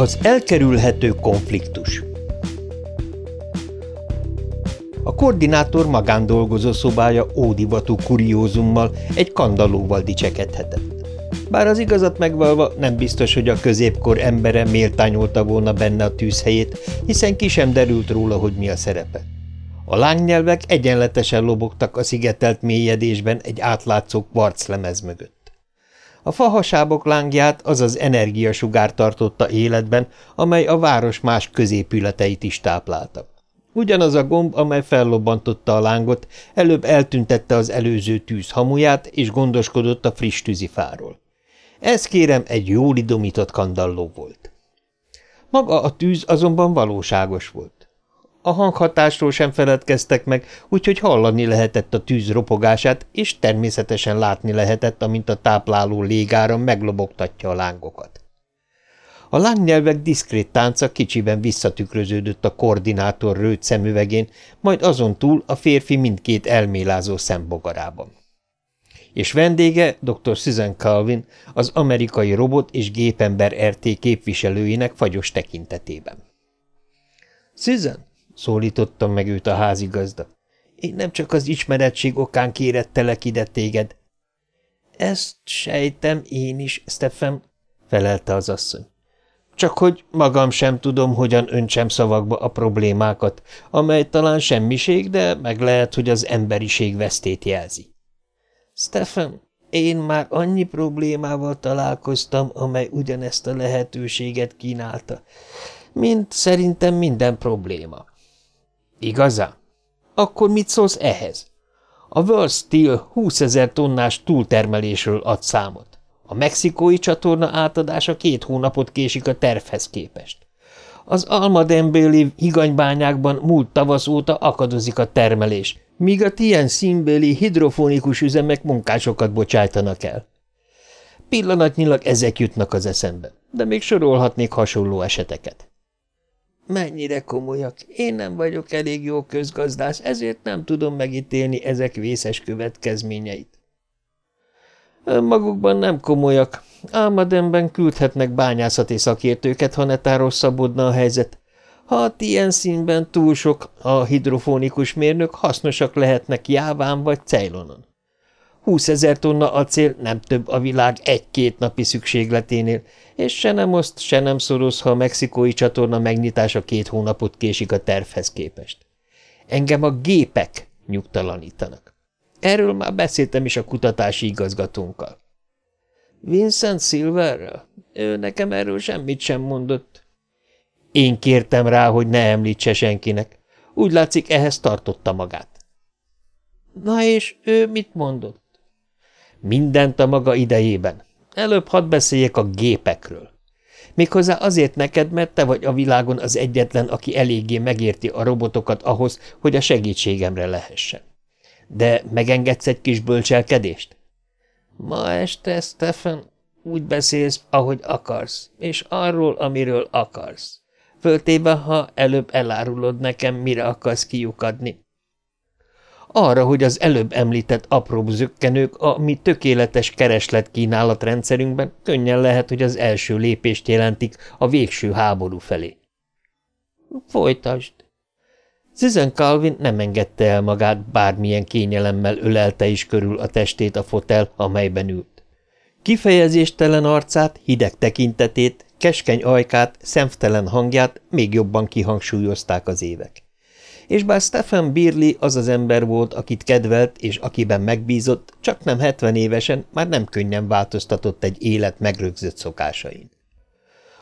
Az elkerülhető konfliktus A koordinátor magán szobája ódivatú kuriózummal, egy kandallóval dicsekedhetett. Bár az igazat megvalva nem biztos, hogy a középkor embere méltányolta volna benne a tűzhelyét, hiszen ki sem derült róla, hogy mi a szerepe. A lángnyelvek egyenletesen lobogtak a szigetelt mélyedésben egy átlátszó kvarclemez mögött. A fahasábok lángját az az energiasugár tartotta életben, amely a város más középületeit is táplálta. Ugyanaz a gomb, amely fellobbantotta a lángot, előbb eltüntette az előző tűz hamuját, és gondoskodott a friss tűzifáról. Ez kérem egy jól idomított kandalló volt. Maga a tűz azonban valóságos volt. A hanghatásról sem feledkeztek meg, úgyhogy hallani lehetett a tűz ropogását, és természetesen látni lehetett, amint a tápláló légáram meglobogtatja a lángokat. A lángnyelvek diszkrét tánca kicsiben visszatükröződött a koordinátor rőt szemüvegén, majd azon túl a férfi mindkét elmélázó szembogarában és vendége dr. Susan Calvin, az amerikai robot és gépember RT képviselőinek fagyos tekintetében. – Susan! – szólítottam meg őt a házigazda. – Én nem csak az ismeretség okán kérettelek ide téged. – Ezt sejtem én is, Stephen – felelte az asszony. Csak hogy magam sem tudom, hogyan öntsem szavakba a problémákat, amely talán semmiség, de meg lehet, hogy az emberiség vesztét jelzi. Stefan, én már annyi problémával találkoztam, amely ugyanezt a lehetőséget kínálta, mint szerintem minden probléma. Igazán? Akkor mit szólsz ehhez? A World Steel 20 ezer tonnás túltermelésről ad számot. A mexikói csatorna átadása két hónapot késik a tervhez képest. Az almadembéli higanybányákban múlt tavasz óta akadozik a termelés, míg a tien színbeli hidrofonikus üzemek munkásokat bocsájtanak el. Pillanatnyilag ezek jutnak az eszembe, de még sorolhatnék hasonló eseteket. Mennyire komolyak. Én nem vagyok elég jó közgazdász, ezért nem tudom megítélni ezek vészes következményeit. Önmagukban nem komolyak. Álmademben küldhetnek bányászati szakértőket, ha netán rosszabbodna a helyzet, ha a ilyen színben túl sok a hidrofonikus mérnök, hasznosak lehetnek Jáván vagy Ceylonon. Húszezer tonna acél nem több a világ egy-két napi szükségleténél, és se nem oszt, se nem szoroz, ha a mexikói csatorna megnyitása két hónapot késik a tervhez képest. Engem a gépek nyugtalanítanak. Erről már beszéltem is a kutatási igazgatónkkal. Vincent Silverrel? Ő nekem erről semmit sem mondott. Én kértem rá, hogy ne említse senkinek. Úgy látszik, ehhez tartotta magát. Na és ő mit mondott? Mindent a maga idejében. Előbb hadd beszéljek a gépekről. Méghozzá azért neked, mert te vagy a világon az egyetlen, aki eléggé megérti a robotokat ahhoz, hogy a segítségemre lehessen. De megengedsz egy kis bölcselkedést? Ma este, Stefan, úgy beszélsz, ahogy akarsz, és arról, amiről akarsz föltéve, ha előbb elárulod nekem, mire akarsz kiukadni. Arra, hogy az előbb említett apró zökkenők a mi tökéletes kereslet kínálatrendszerünkben könnyen lehet, hogy az első lépést jelentik a végső háború felé. Folytasd. Susan Calvin nem engedte el magát, bármilyen kényelemmel ölelte is körül a testét a fotel, amelyben ült. Kifejezéstelen arcát, hideg tekintetét, Keskeny ajkát, szemtelen hangját még jobban kihangsúlyozták az évek. És bár Stephen Birley az az ember volt, akit kedvelt és akiben megbízott, csak nem hetven évesen már nem könnyen változtatott egy élet megrögzött szokásain.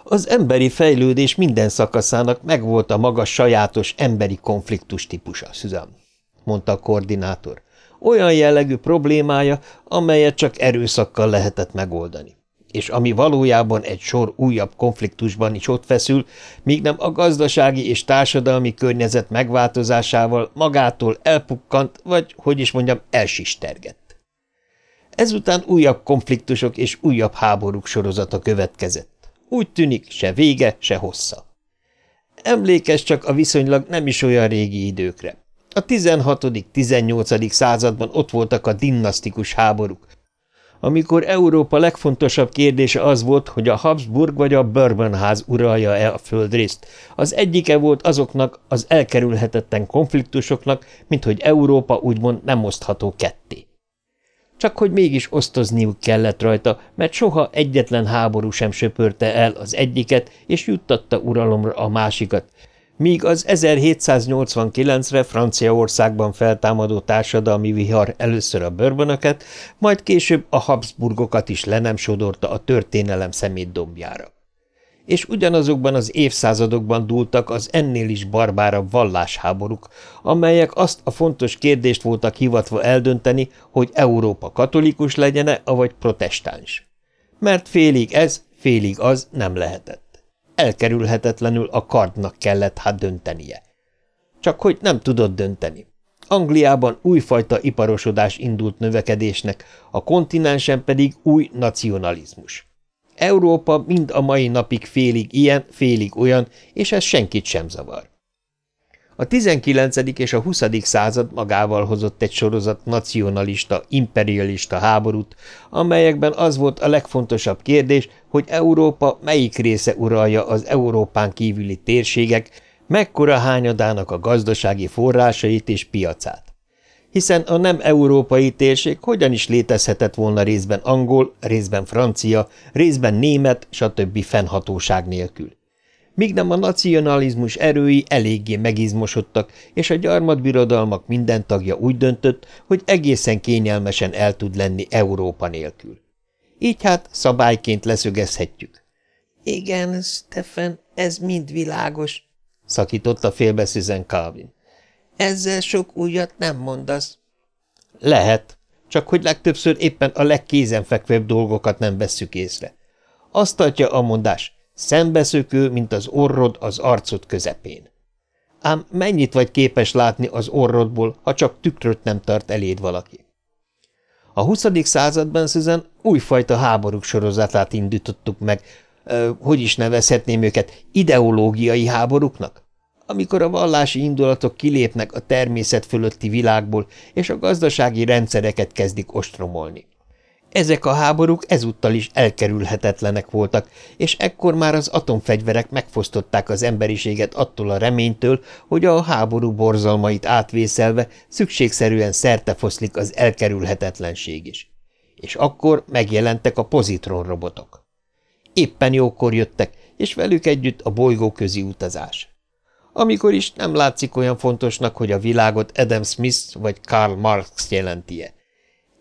Az emberi fejlődés minden szakaszának megvolt a maga sajátos emberi konfliktus típusa, Susan, mondta a koordinátor. Olyan jellegű problémája, amelyet csak erőszakkal lehetett megoldani és ami valójában egy sor újabb konfliktusban is ott feszül, míg nem a gazdasági és társadalmi környezet megváltozásával magától elpukkant, vagy, hogy is mondjam, elsistergett. Ezután újabb konfliktusok és újabb háborúk sorozata következett. Úgy tűnik, se vége, se hossza. Emlékez csak a viszonylag nem is olyan régi időkre. A 16.-18. században ott voltak a dinasztikus háborúk, amikor Európa legfontosabb kérdése az volt, hogy a Habsburg vagy a Bourbon ház uralja-e a földrészt. Az egyike volt azoknak az elkerülhetetlen konfliktusoknak, mint hogy Európa úgymond nem osztható ketté. Csak hogy mégis osztozniuk kellett rajta, mert soha egyetlen háború sem söpörte el az egyiket, és juttatta uralomra a másikat, míg az 1789-re Franciaországban feltámadó társadalmi vihar először a bőrbönöket, majd később a Habsburgokat is le nem sodorta a történelem szemétdombjára. És ugyanazokban az évszázadokban dúltak az ennél is barbárabb vallásháborúk, amelyek azt a fontos kérdést voltak hivatva eldönteni, hogy Európa katolikus legyene, avagy protestáns. Mert félig ez, félig az nem lehetett elkerülhetetlenül a kardnak kellett hát döntenie. Csak hogy nem tudott dönteni. Angliában újfajta iparosodás indult növekedésnek, a kontinensen pedig új nacionalizmus. Európa mind a mai napig félig ilyen, félig olyan, és ez senkit sem zavar. A 19. és a 20. század magával hozott egy sorozat nacionalista, imperialista háborút, amelyekben az volt a legfontosabb kérdés, hogy Európa melyik része uralja az Európán kívüli térségek, mekkora hányadának a gazdasági forrásait és piacát. Hiszen a nem európai térség hogyan is létezhetett volna részben angol, részben francia, részben német, stb. fennhatóság nélkül míg nem a nacionalizmus erői eléggé megizmosodtak, és a gyarmatbirodalmak minden tagja úgy döntött, hogy egészen kényelmesen el tud lenni Európa nélkül. Így hát szabályként leszögezhetjük. Igen, Stefan, ez mind világos, szakította félbe Susan Calvin. Ezzel sok újat nem mondasz. Lehet, csak hogy legtöbbször éppen a legkézenfekvőbb dolgokat nem vesszük észre. Azt adja a mondás, Szembeszökő, mint az orrod az arcod közepén. Ám mennyit vagy képes látni az orrodból, ha csak tükröt nem tart eléd valaki? A 20. században, Susan, újfajta háborúk sorozatát indítottuk meg, hogy is nevezhetném őket, ideológiai háborúknak? Amikor a vallási indulatok kilépnek a természet fölötti világból, és a gazdasági rendszereket kezdik ostromolni. Ezek a háborúk ezúttal is elkerülhetetlenek voltak, és ekkor már az atomfegyverek megfosztották az emberiséget attól a reménytől, hogy a háború borzalmait átvészelve szükségszerűen szertefoszlik az elkerülhetetlenség is. És akkor megjelentek a pozitron robotok. Éppen jókor jöttek, és velük együtt a bolygóközi utazás. Amikor is nem látszik olyan fontosnak, hogy a világot Adam Smith vagy Karl Marx jelenti-e.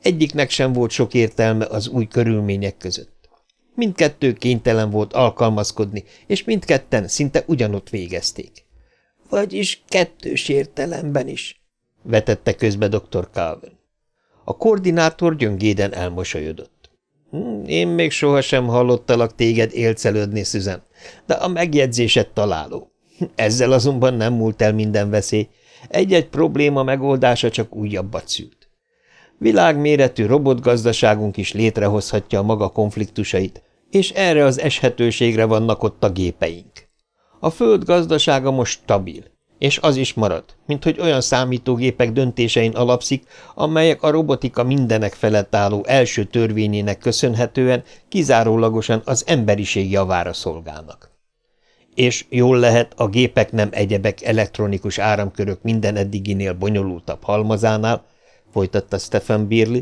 Egyiknek sem volt sok értelme az új körülmények között. Mindkettő kénytelen volt alkalmazkodni, és mindketten szinte ugyanott végezték. – Vagyis kettős értelemben is – vetette közbe dr. Calvin. A koordinátor gyöngéden elmosolyodott. Hm, – Én még sohasem hallottalak téged élcelődni, Szüzen, de a megjegyzésed találó. Ezzel azonban nem múlt el minden veszély. Egy-egy probléma megoldása csak újabbat szült. Világméretű robotgazdaságunk is létrehozhatja a maga konfliktusait, és erre az eshetőségre vannak ott a gépeink. A föld gazdasága most stabil, és az is marad, mint hogy olyan számítógépek döntésein alapszik, amelyek a robotika mindenek felett álló első törvényének köszönhetően kizárólagosan az emberiség javára szolgálnak. És jól lehet, a gépek nem egyebek elektronikus áramkörök minden eddiginél bonyolultabb halmazánál, folytatta Stephen Birley,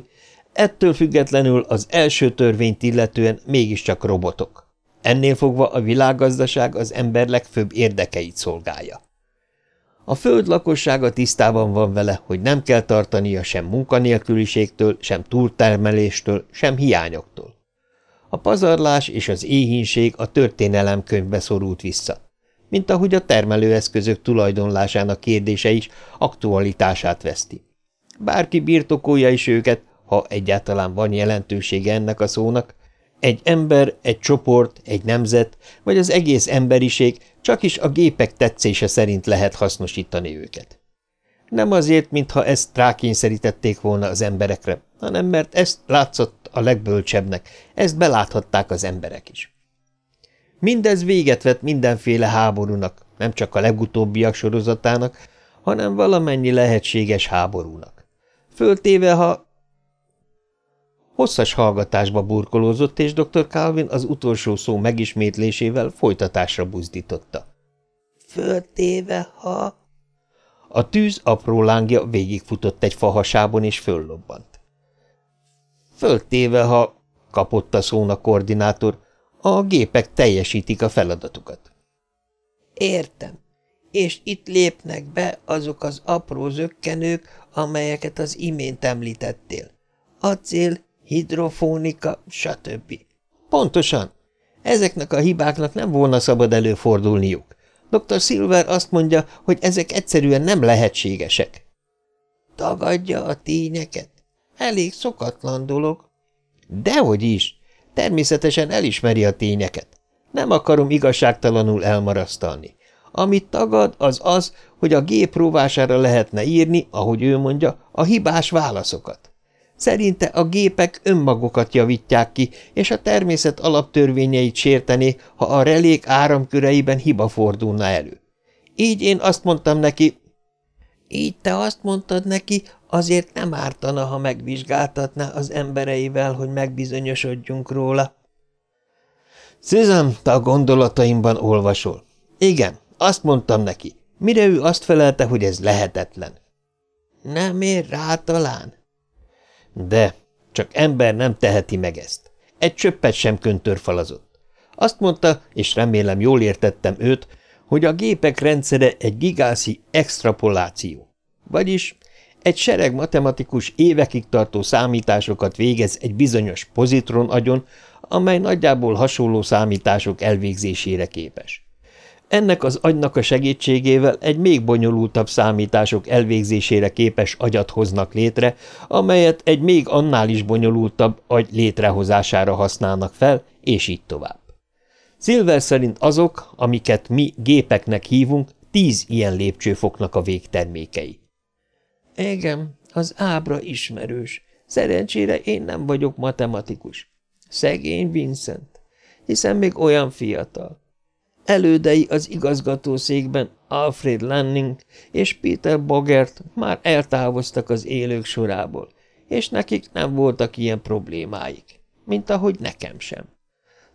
ettől függetlenül az első törvényt illetően mégiscsak robotok. Ennél fogva a világgazdaság az ember legfőbb érdekeit szolgálja. A föld lakossága tisztában van vele, hogy nem kell tartania sem munkanélküliségtől, sem túltermeléstől, sem hiányoktól. A pazarlás és az éhínség a történelem könyvbe szorult vissza, mint ahogy a termelőeszközök tulajdonlásának kérdése is aktualitását veszti. Bárki birtokolja is őket, ha egyáltalán van jelentősége ennek a szónak, egy ember, egy csoport, egy nemzet, vagy az egész emberiség csak is a gépek tetszése szerint lehet hasznosítani őket. Nem azért, mintha ezt rákényszerítették volna az emberekre, hanem mert ezt látszott a legbölcsebbnek, ezt beláthatták az emberek is. Mindez véget vett mindenféle háborúnak, nem csak a legutóbbiak sorozatának, hanem valamennyi lehetséges háborúnak. Föltéve, ha... Hosszas hallgatásba burkolózott, és dr. Calvin az utolsó szó megismétlésével folytatásra buzdította. Föltéve, ha... A tűz apró lángja végigfutott egy fahasábon, és föllobbant. Föltéve, ha kapott a szóna koordinátor, a gépek teljesítik a feladatukat. Értem. És itt lépnek be azok az apró zökkenők, amelyeket az imént említettél. Acél, hidrofónika, stb. Pontosan. Ezeknek a hibáknak nem volna szabad előfordulniuk. Dr. Silver azt mondja, hogy ezek egyszerűen nem lehetségesek. Tagadja a tényeket? Elég szokatlan dolog. Dehogy is. Természetesen elismeri a tényeket. Nem akarom igazságtalanul elmarasztalni. Amit tagad, az az, hogy a gép róvására lehetne írni, ahogy ő mondja, a hibás válaszokat. Szerinte a gépek önmagukat javítják ki, és a természet alaptörvényeit sértené, ha a relék áramköreiben hiba fordulna elő. Így én azt mondtam neki, így te azt mondtad neki, azért nem ártana, ha megvizsgáltatná az embereivel, hogy megbizonyosodjunk róla. Susan, te a gondolataimban olvasol. Igen, azt mondtam neki, mire ő azt felelte, hogy ez lehetetlen. Nem ér rá talán? De, csak ember nem teheti meg ezt. Egy csöppet sem köntörfalazott. Azt mondta, és remélem jól értettem őt, hogy a gépek rendszere egy gigászi extrapoláció. Vagyis egy sereg matematikus évekig tartó számításokat végez egy bizonyos pozitron agyon, amely nagyjából hasonló számítások elvégzésére képes. Ennek az agynak a segítségével egy még bonyolultabb számítások elvégzésére képes agyat hoznak létre, amelyet egy még annál is bonyolultabb agy létrehozására használnak fel, és így tovább. Silver szerint azok, amiket mi gépeknek hívunk, tíz ilyen lépcsőfoknak a végtermékei. Igen, az ábra ismerős. Szerencsére én nem vagyok matematikus. Szegény Vincent, hiszen még olyan fiatal. Elődei az igazgatószékben Alfred Lanning és Peter Bogert már eltávoztak az élők sorából, és nekik nem voltak ilyen problémáik, mint ahogy nekem sem.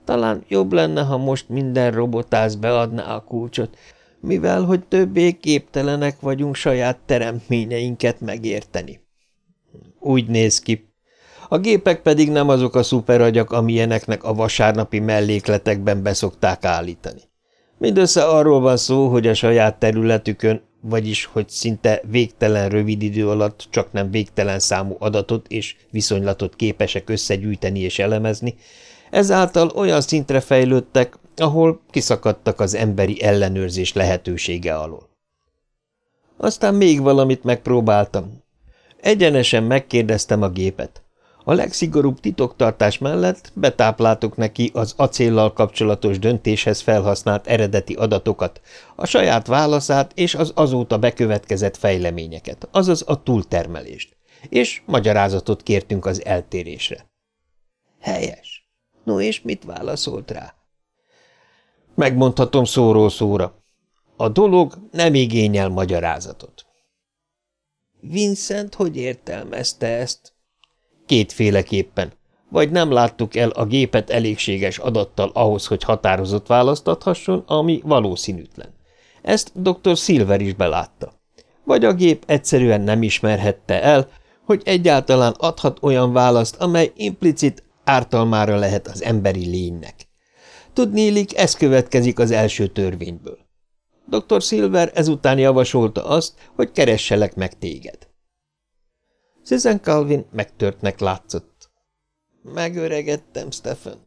Talán jobb lenne, ha most minden robotász beadná a kulcsot, mivel hogy többé képtelenek vagyunk saját teremtményeinket megérteni. Úgy néz ki. A gépek pedig nem azok a szuperagyak, amilyeneknek a vasárnapi mellékletekben beszokták állítani. Mindössze arról van szó, hogy a saját területükön, vagyis hogy szinte végtelen rövid idő alatt csak nem végtelen számú adatot és viszonylatot képesek összegyűjteni és elemezni, ezáltal olyan szintre fejlődtek, ahol kiszakadtak az emberi ellenőrzés lehetősége alól. Aztán még valamit megpróbáltam. Egyenesen megkérdeztem a gépet. A legszigorúbb titoktartás mellett betápláltuk neki az acéllal kapcsolatos döntéshez felhasznált eredeti adatokat, a saját válaszát és az azóta bekövetkezett fejleményeket, azaz a túltermelést, és magyarázatot kértünk az eltérésre. Helyes. No és mit válaszolt rá? Megmondhatom szóról szóra. A dolog nem igényel magyarázatot. Vincent hogy értelmezte ezt? Kétféleképpen. Vagy nem láttuk el a gépet elégséges adattal ahhoz, hogy határozott választ adhasson, ami valószínűtlen. Ezt dr. Silver is belátta. Vagy a gép egyszerűen nem ismerhette el, hogy egyáltalán adhat olyan választ, amely implicit ártalmára lehet az emberi lénynek. Tudnélik, ez következik az első törvényből. Dr. Silver ezután javasolta azt, hogy keresselek meg téged. Susan Calvin megtörtnek látszott. Megöregedtem, Stephen.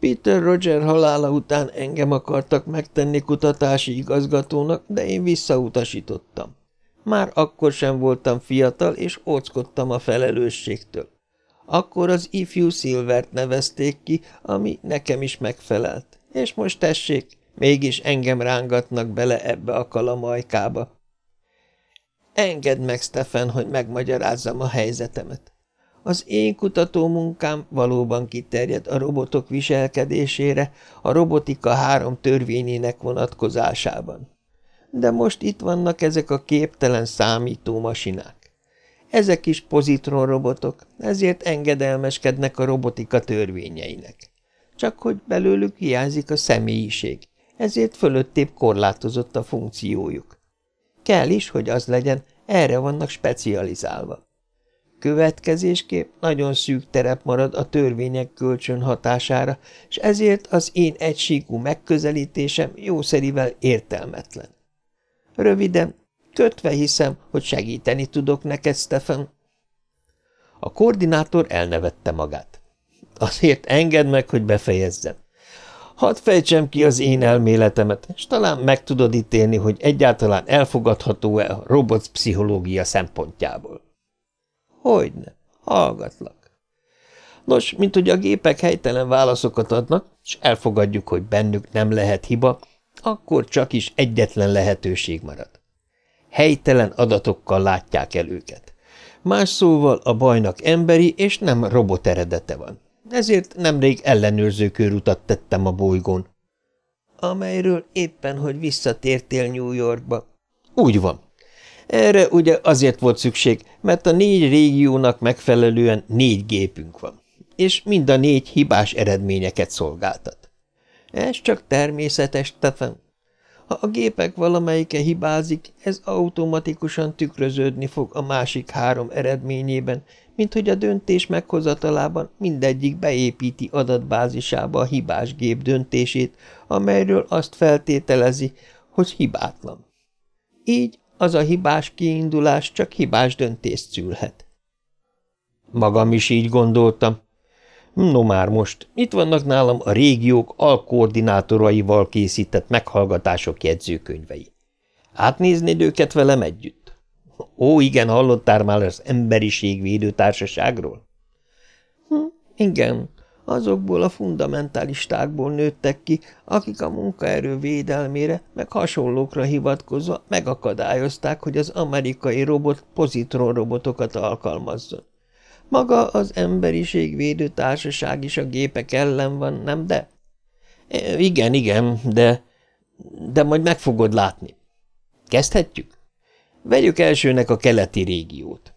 Peter Roger halála után engem akartak megtenni kutatási igazgatónak, de én visszautasítottam. Már akkor sem voltam fiatal, és óckodtam a felelősségtől. Akkor az ifjú Silvert nevezték ki, ami nekem is megfelelt. És most tessék, mégis engem rángatnak bele ebbe a kalamajkába. Engedd meg, Stefan, hogy megmagyarázzam a helyzetemet. Az én kutatómunkám valóban kiterjed a robotok viselkedésére, a robotika három törvényének vonatkozásában. De most itt vannak ezek a képtelen számítómasinák. Ezek is pozitron robotok, ezért engedelmeskednek a robotika törvényeinek. Csak hogy belőlük hiányzik a személyiség, ezért fölöttébb korlátozott a funkciójuk. Kell is, hogy az legyen, erre vannak specializálva. Következésképp nagyon szűk terep marad a törvények kölcsön hatására, és ezért az én egysíkú megközelítésem jószerivel értelmetlen. Röviden, kötve hiszem, hogy segíteni tudok neked, Stefan. A koordinátor elnevette magát. Azért engedd meg, hogy befejezzem. Hadd fejtsem ki az én elméletemet, és talán meg tudod ítélni, hogy egyáltalán elfogadható-e a robot pszichológia szempontjából. Hogyne, hallgatlak. Nos, mint hogy a gépek helytelen válaszokat adnak, és elfogadjuk, hogy bennük nem lehet hiba, akkor csak is egyetlen lehetőség marad. Helytelen adatokkal látják el őket. Más szóval a bajnak emberi és nem robot eredete van. Ezért nemrég ellenőrző körutat tettem a bolygón. Amelyről éppen, hogy visszatértél New Yorkba. Úgy van. Erre ugye azért volt szükség, mert a négy régiónak megfelelően négy gépünk van, és mind a négy hibás eredményeket szolgáltat. Ez csak természetes, Stefan. Ha a gépek valamelyike hibázik, ez automatikusan tükröződni fog a másik három eredményében, mint hogy a döntés meghozatalában mindegyik beépíti adatbázisába a hibás gép döntését, amelyről azt feltételezi, hogy hibátlan. Így az a hibás kiindulás csak hibás döntést szülhet. Magam is így gondoltam. No már most, itt vannak nálam a régiók alkoordinátoraival készített meghallgatások jegyzőkönyvei. Átnéznéd őket velem együtt? Ó, igen, hallottál már az Emberiség Védőtársaságról? Hm, igen, azokból a fundamentalistákból nőttek ki, akik a munkaerő védelmére, meg hasonlókra hivatkozva megakadályozták, hogy az amerikai robot pozitron robotokat alkalmazzon. Maga az emberiség védő is a gépek ellen van, nem de? E, igen, igen, de... de majd meg fogod látni. Kezdhetjük? Vegyük elsőnek a keleti régiót.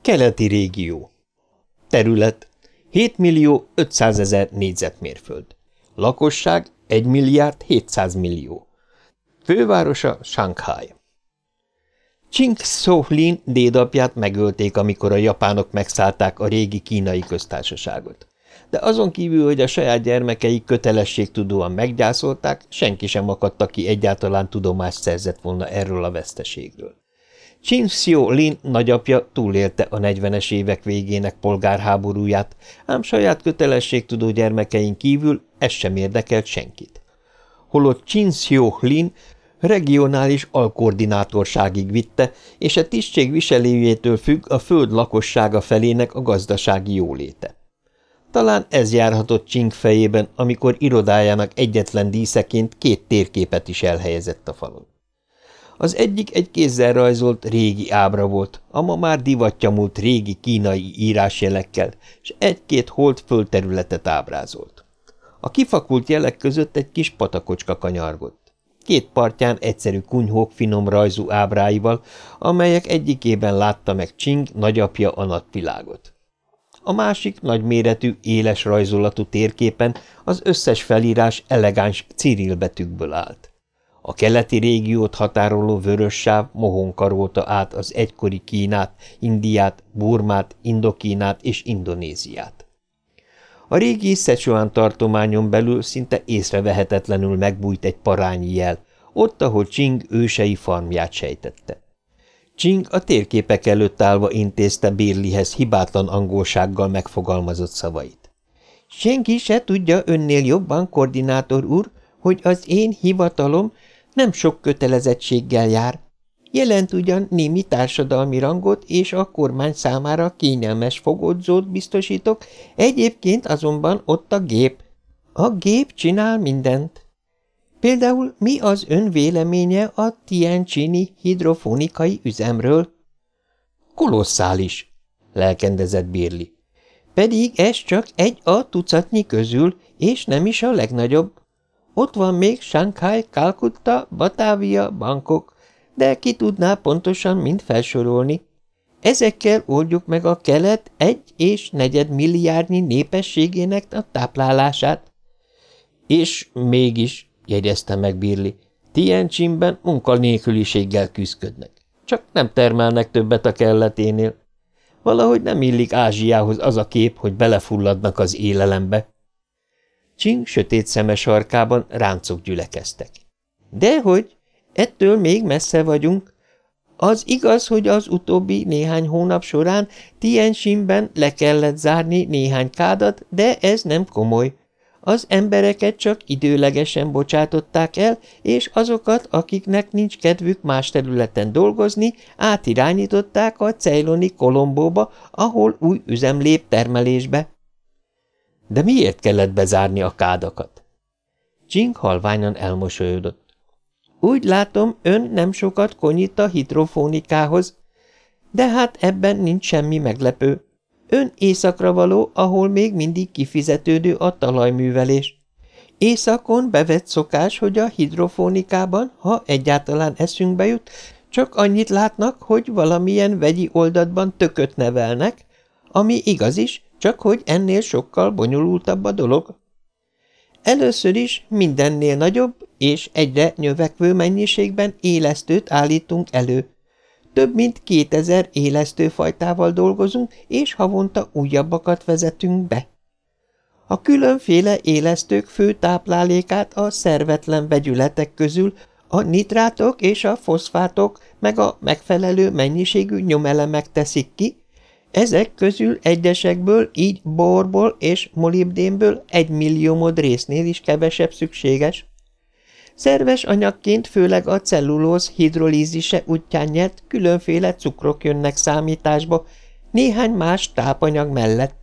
Keleti régió. Terület 7 millió 500 ezer négyzetmérföld. Lakosság 1 milliárd 700 millió. Fővárosa Shanghai. Ching Sohlin dédapját megölték, amikor a japánok megszállták a régi kínai köztársaságot. De azon kívül, hogy a saját gyermekei kötelességtudóan meggyászolták, senki sem akadta ki egyáltalán tudomást szerzett volna erről a veszteségről. Chin Xiu Lin nagyapja túlélte a 40-es évek végének polgárháborúját, ám saját kötelességtudó gyermekein kívül ez sem érdekelt senkit. Holott Chin Xiu Lin regionális alkoordinátorságig vitte, és a tisztség viselőjétől függ a föld lakossága felének a gazdasági jóléte. Talán ez járhatott Csing fejében, amikor irodájának egyetlen díszeként két térképet is elhelyezett a falon. Az egyik egy kézzel rajzolt régi ábra volt, a ma már divatja múlt régi kínai írásjelekkel, és egy-két hold földterületet ábrázolt. A kifakult jelek között egy kis patakocska kanyargott. Két partján egyszerű kunyhók finom rajzú ábráival, amelyek egyikében látta meg Csing nagyapja a napvilágot. A másik nagyméretű, éles rajzolatú térképen az összes felírás elegáns cirilbetűkből állt. A keleti régiót határoló vörös sáv mohon karolta át az egykori Kínát, Indiát, Burmát, Indokínát és Indonéziát. A régi Szecsuán tartományon belül szinte észrevehetetlenül megbújt egy parányi jel, ott, ahol Csing ősei farmját sejtette. Csing a térképek előtt állva intézte Birlihez hibátlan angolsággal megfogalmazott szavait. – Senki se tudja önnél jobban, koordinátor úr, hogy az én hivatalom nem sok kötelezettséggel jár. Jelent ugyan némi társadalmi rangot, és a kormány számára kényelmes fogódzót biztosítok, egyébként azonban ott a gép. A gép csinál mindent. Például mi az ön véleménye a Tianjini hidrofonikai üzemről? Kolosszális, lelkendezett Birli. Pedig ez csak egy a tucatnyi közül, és nem is a legnagyobb. Ott van még Shanghai, Kalkutta, Batavia, Bangkok, de ki tudná pontosan mind felsorolni. Ezekkel oldjuk meg a kelet egy és negyed milliárdnyi népességének a táplálását. És mégis, jegyezte meg Birli, Tientsinben munkanélküliséggel küzdködnek. Csak nem termelnek többet a kelleténél. Valahogy nem illik Ázsiához az a kép, hogy belefulladnak az élelembe. Csing sötét szeme sarkában ráncok gyülekeztek. Dehogy, ettől még messze vagyunk. Az igaz, hogy az utóbbi néhány hónap során Tiensinben le kellett zárni néhány kádat, de ez nem komoly. Az embereket csak időlegesen bocsátották el, és azokat, akiknek nincs kedvük más területen dolgozni, átirányították a cejloni Kolombóba, ahol új üzem lép termelésbe. De miért kellett bezárni a kádakat? Csing halványan elmosolyodott. Úgy látom, ön nem sokat konyít a hidrofónikához, de hát ebben nincs semmi meglepő. Ön északra való, ahol még mindig kifizetődő a talajművelés. Északon bevett szokás, hogy a hidrofónikában, ha egyáltalán eszünkbe jut, csak annyit látnak, hogy valamilyen vegyi oldatban tököt nevelnek, ami igaz is, csak hogy ennél sokkal bonyolultabb a dolog. Először is mindennél nagyobb és egyre növekvő mennyiségben élesztőt állítunk elő. Több mint kétezer élesztőfajtával dolgozunk, és havonta újabbakat vezetünk be. A különféle élesztők fő táplálékát a szervetlen vegyületek közül a nitrátok és a foszfátok meg a megfelelő mennyiségű nyomelemek teszik ki, ezek közül egyesekből, így borból és molibdénből egy milliómod résznél is kevesebb szükséges. Szerves anyagként főleg a cellulóz hidrolízise útján nyert különféle cukrok jönnek számításba, néhány más tápanyag mellett.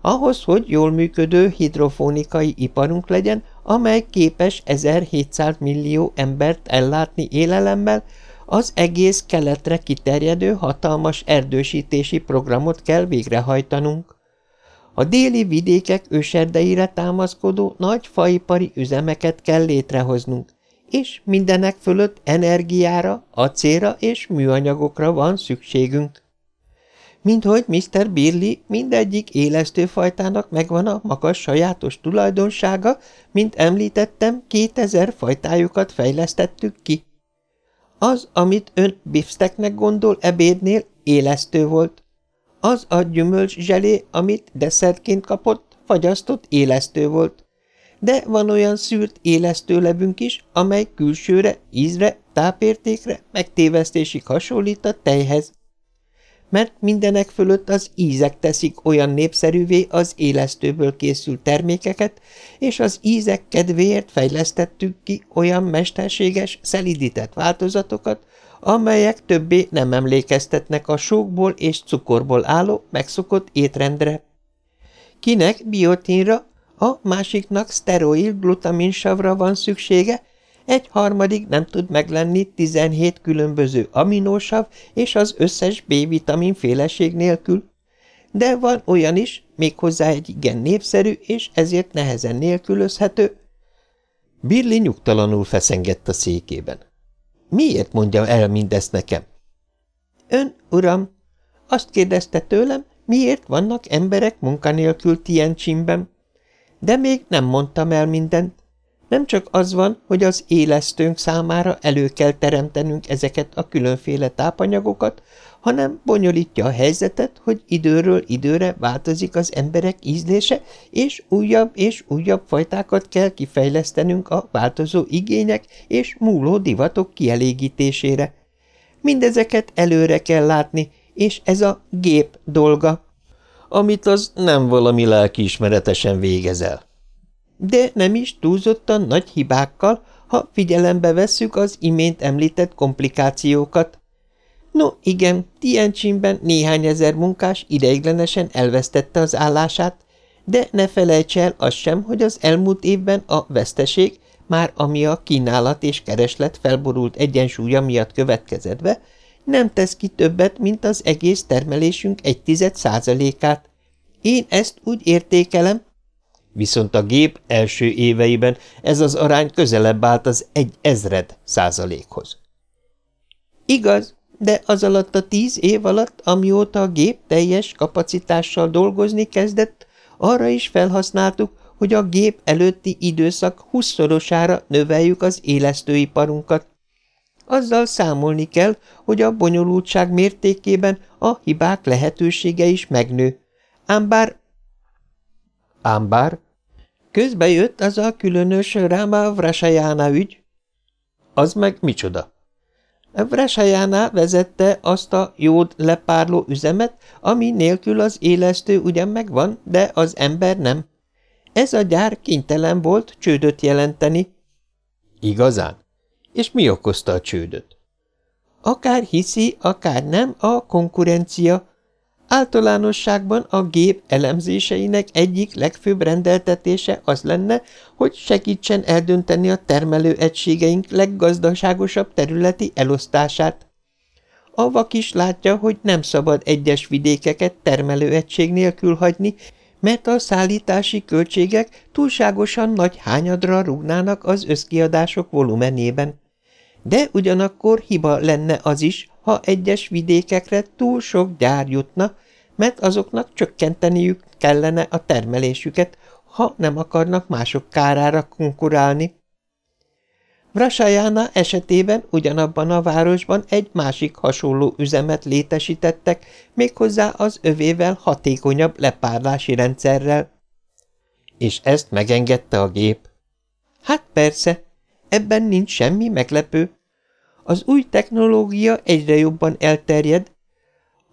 Ahhoz, hogy jól működő hidrofónikai iparunk legyen, amely képes 1700 millió embert ellátni élelemmel, az egész keletre kiterjedő hatalmas erdősítési programot kell végrehajtanunk. A déli vidékek őserdeire támaszkodó nagy faipari üzemeket kell létrehoznunk, és mindenek fölött energiára, acéra és műanyagokra van szükségünk. Minthogy Mr. Birley mindegyik élesztőfajtának megvan a magas sajátos tulajdonsága, mint említettem, 2000 fajtájukat fejlesztettük ki. Az, amit ön bifsteknek gondol ebédnél, élesztő volt. Az a gyümölcs zselé, amit desszertként kapott, fagyasztott élesztő volt. De van olyan szűrt élesztőlevünk is, amely külsőre, ízre, tápértékre, megtévesztésig hasonlít a tejhez mert mindenek fölött az ízek teszik olyan népszerűvé az élesztőből készült termékeket, és az ízek kedvéért fejlesztettük ki olyan mesterséges, szelidített változatokat, amelyek többé nem emlékeztetnek a sókból és cukorból álló, megszokott étrendre. Kinek biotinra, a másiknak szteroil glutaminsavra van szüksége, egy harmadik nem tud meglenni 17 különböző aminósav és az összes B-vitamin féleség nélkül. De van olyan is, méghozzá egy igen népszerű és ezért nehezen nélkülözhető. Birli nyugtalanul feszengett a székében. Miért mondja el mindezt nekem? Ön, uram, azt kérdezte tőlem, miért vannak emberek munkanélkül Tientsinben? De még nem mondtam el mindent. Nem csak az van, hogy az élesztőnk számára elő kell teremtenünk ezeket a különféle tápanyagokat, hanem bonyolítja a helyzetet, hogy időről időre változik az emberek ízlése, és újabb és újabb fajtákat kell kifejlesztenünk a változó igények és múló divatok kielégítésére. Mindezeket előre kell látni, és ez a gép dolga, amit az nem valami lelkiismeretesen végezel de nem is túlzottan nagy hibákkal, ha figyelembe vesszük az imént említett komplikációkat. No igen, Tientsinben néhány ezer munkás ideiglenesen elvesztette az állását, de ne felejts el azt sem, hogy az elmúlt évben a veszteség, már ami a kínálat és kereslet felborult egyensúlya miatt következett be, nem tesz ki többet, mint az egész termelésünk egy tized százalékát. Én ezt úgy értékelem, viszont a gép első éveiben ez az arány közelebb állt az egy ezred százalékhoz. Igaz, de az alatt a tíz év alatt, amióta a gép teljes kapacitással dolgozni kezdett, arra is felhasználtuk, hogy a gép előtti időszak húszszorosára növeljük az élesztőiparunkat. Azzal számolni kell, hogy a bonyolultság mértékében a hibák lehetősége is megnő. Ám bár... Ám bár... Közbe jött az a különös Ráma Vrasajána ügy. Az meg micsoda? Vresajáná vezette azt a jód lepárló üzemet, ami nélkül az élesztő ugyan megvan, de az ember nem. Ez a gyár kénytelen volt csődöt jelenteni. Igazán? És mi okozta a csődöt? Akár hiszi, akár nem, a konkurencia. Általánosságban a gép elemzéseinek egyik legfőbb rendeltetése az lenne, hogy segítsen eldönteni a termelő egységeink leggazdaságosabb területi elosztását. A vak is látja, hogy nem szabad egyes vidékeket termelőegység nélkül hagyni, mert a szállítási költségek túlságosan nagy hányadra rúgnának az összkiadások volumenében. De ugyanakkor hiba lenne az is, ha egyes vidékekre túl sok gyár jutna, mert azoknak csökkenteniük kellene a termelésüket, ha nem akarnak mások kárára konkurálni. Vrasajána esetében ugyanabban a városban egy másik hasonló üzemet létesítettek, méghozzá az övével hatékonyabb lepárlási rendszerrel. És ezt megengedte a gép? Hát persze, ebben nincs semmi meglepő. Az új technológia egyre jobban elterjed.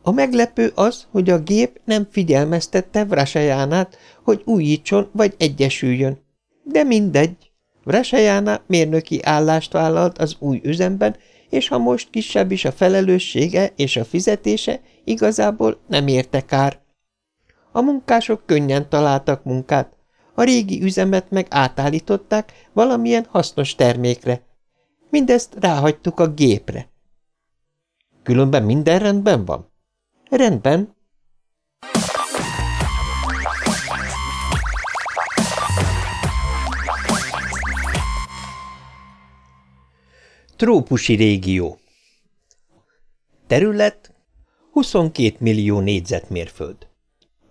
A meglepő az, hogy a gép nem figyelmeztette Vrasajánát, hogy újítson vagy egyesüljön. De mindegy. Vresejána mérnöki állást vállalt az új üzemben, és ha most kisebb is a felelőssége és a fizetése, igazából nem érte kár. A munkások könnyen találtak munkát, a régi üzemet meg átállították valamilyen hasznos termékre. Mindezt ráhagytuk a gépre. Különben minden rendben van? Rendben, Trópusi régió Terület 22 millió négyzetmérföld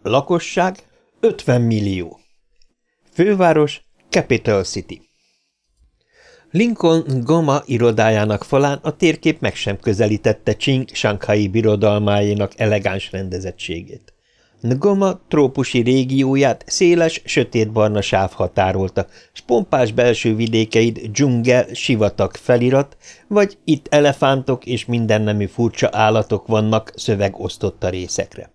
Lakosság 50 millió Főváros Capital City Lincoln Goma irodájának falán a térkép meg sem közelítette Csing Shanghai birodalmájának elegáns rendezettségét. Ngoma trópusi régióját széles, sötétbarna sáv határolta, s pompás belső vidékeid dzsungel, sivatag felirat, vagy itt elefántok és mindennemű furcsa állatok vannak szöveg osztotta részekre.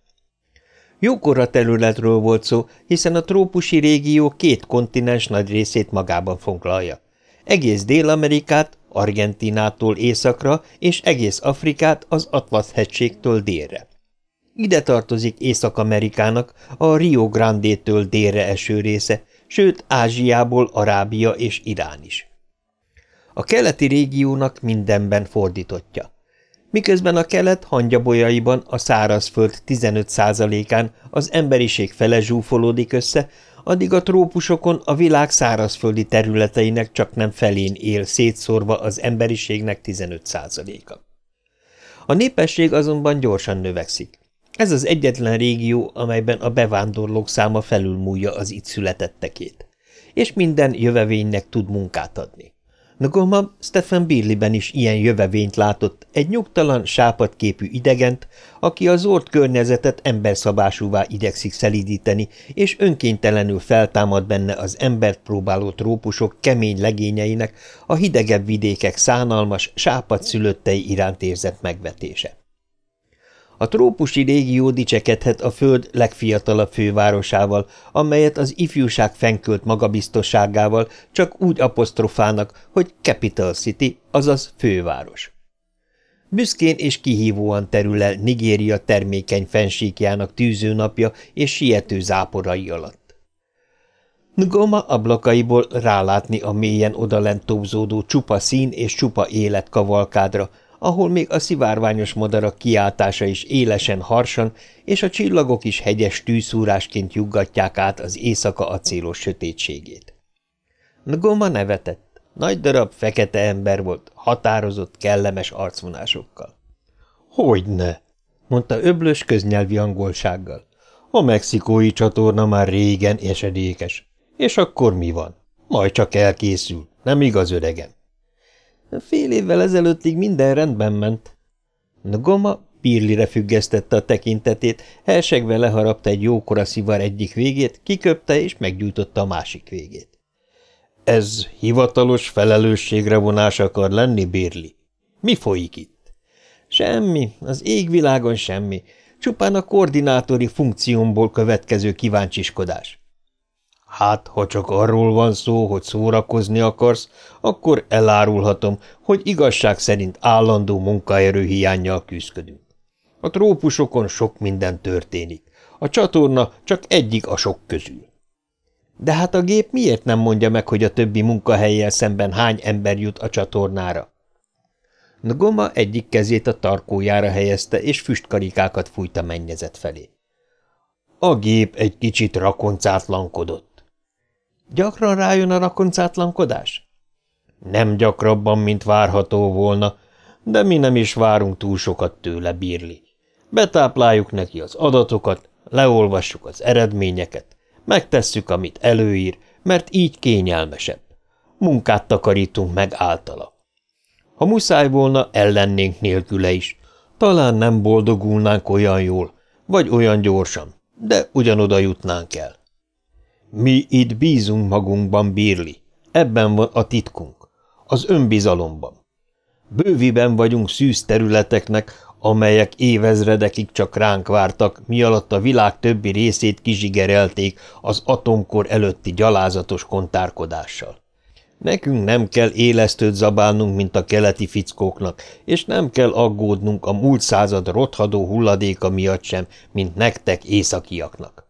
Jókora területről volt szó, hiszen a trópusi régió két kontinens nagy részét magában foglalja. Egész Dél-Amerikát, Argentinától északra, és egész Afrikát az Atlasz-hegységtől délre. Ide tartozik Észak-Amerikának a Rio Grande-től délre eső része, sőt Ázsiából Arábia és Irán is. A keleti régiónak mindenben fordítottja. Miközben a kelet hangyabolyaiban a szárazföld 15%-án az emberiség fele zsúfolódik össze, addig a trópusokon a világ szárazföldi területeinek csak nem felén él szétszórva az emberiségnek 15%-a. A népesség azonban gyorsan növekszik. Ez az egyetlen régió, amelyben a bevándorlók száma felülmúlja az itt születettekét, és minden jövevénynek tud munkát adni. Ngoma Stephen Birliben is ilyen jövevényt látott, egy nyugtalan, sápadképű idegent, aki az ort környezetet emberszabásúvá idegszik szelídíteni, és önkéntelenül feltámad benne az embert próbáló trópusok kemény legényeinek a hidegebb vidékek szánalmas, sápad szülöttei iránt érzett megvetése. A trópusi régió dicsekedhet a föld legfiatalabb fővárosával, amelyet az ifjúság fenkölt magabiztosságával csak úgy apostrofálnak, hogy Capital City, azaz főváros. Büszkén és kihívóan terül el Nigéria termékeny fensíkjának tűzőnapja és siető záporai alatt. Ngoma ablakaiból rálátni a mélyen odalent tóbzódó csupa szín és csupa élet kavalkádra, ahol még a szivárványos madarak kiáltása is élesen harsan, és a csillagok is hegyes tűszúrásként juggatják át az éjszaka acélos sötétségét. Ngoma nevetett. Nagy darab, fekete ember volt, határozott, kellemes arcvonásokkal. – Hogyne! – mondta öblös köznyelvi angolsággal. – A mexikói csatorna már régen esedékes. És akkor mi van? Majd csak elkészül, nem igaz, öregem? Fél évvel ezelőttig minden rendben ment. Ngoma Pirlire függesztette a tekintetét, elsegve leharapta egy jókora szivar egyik végét, kiköpte és meggyújtotta a másik végét. Ez hivatalos felelősségre vonás akar lenni, Birli? Mi folyik itt? Semmi, az égvilágon semmi, csupán a koordinátori funkciómból következő kíváncsiskodás. Hát, ha csak arról van szó, hogy szórakozni akarsz, akkor elárulhatom, hogy igazság szerint állandó munkaerő hiányjal küzdködünk. A trópusokon sok minden történik. A csatorna csak egyik a sok közül. De hát a gép miért nem mondja meg, hogy a többi munkahelyjel szemben hány ember jut a csatornára? Ngoma egyik kezét a tarkójára helyezte, és füstkarikákat fújt a mennyezet felé. A gép egy kicsit rakoncátlankodott. Gyakran rájön a rakoncátlankodás? Nem gyakrabban, mint várható volna, de mi nem is várunk túl sokat tőle, Birli. Betápláljuk neki az adatokat, leolvassuk az eredményeket, Megtesszük, amit előír, mert így kényelmesebb. Munkát takarítunk meg általa. Ha muszáj volna, ellennénk nélküle is. Talán nem boldogulnánk olyan jól, vagy olyan gyorsan, de ugyanoda jutnánk el. Mi itt bízunk magunkban, Birli. Ebben van a titkunk. Az önbizalomban. Bőviben vagyunk szűz területeknek, amelyek évezredekig csak ránk vártak, mi alatt a világ többi részét kizsigerelték az atomkor előtti gyalázatos kontárkodással. Nekünk nem kell élesztőt zabálnunk, mint a keleti fickóknak, és nem kell aggódnunk a múlt század rothadó hulladéka miatt sem, mint nektek északiaknak.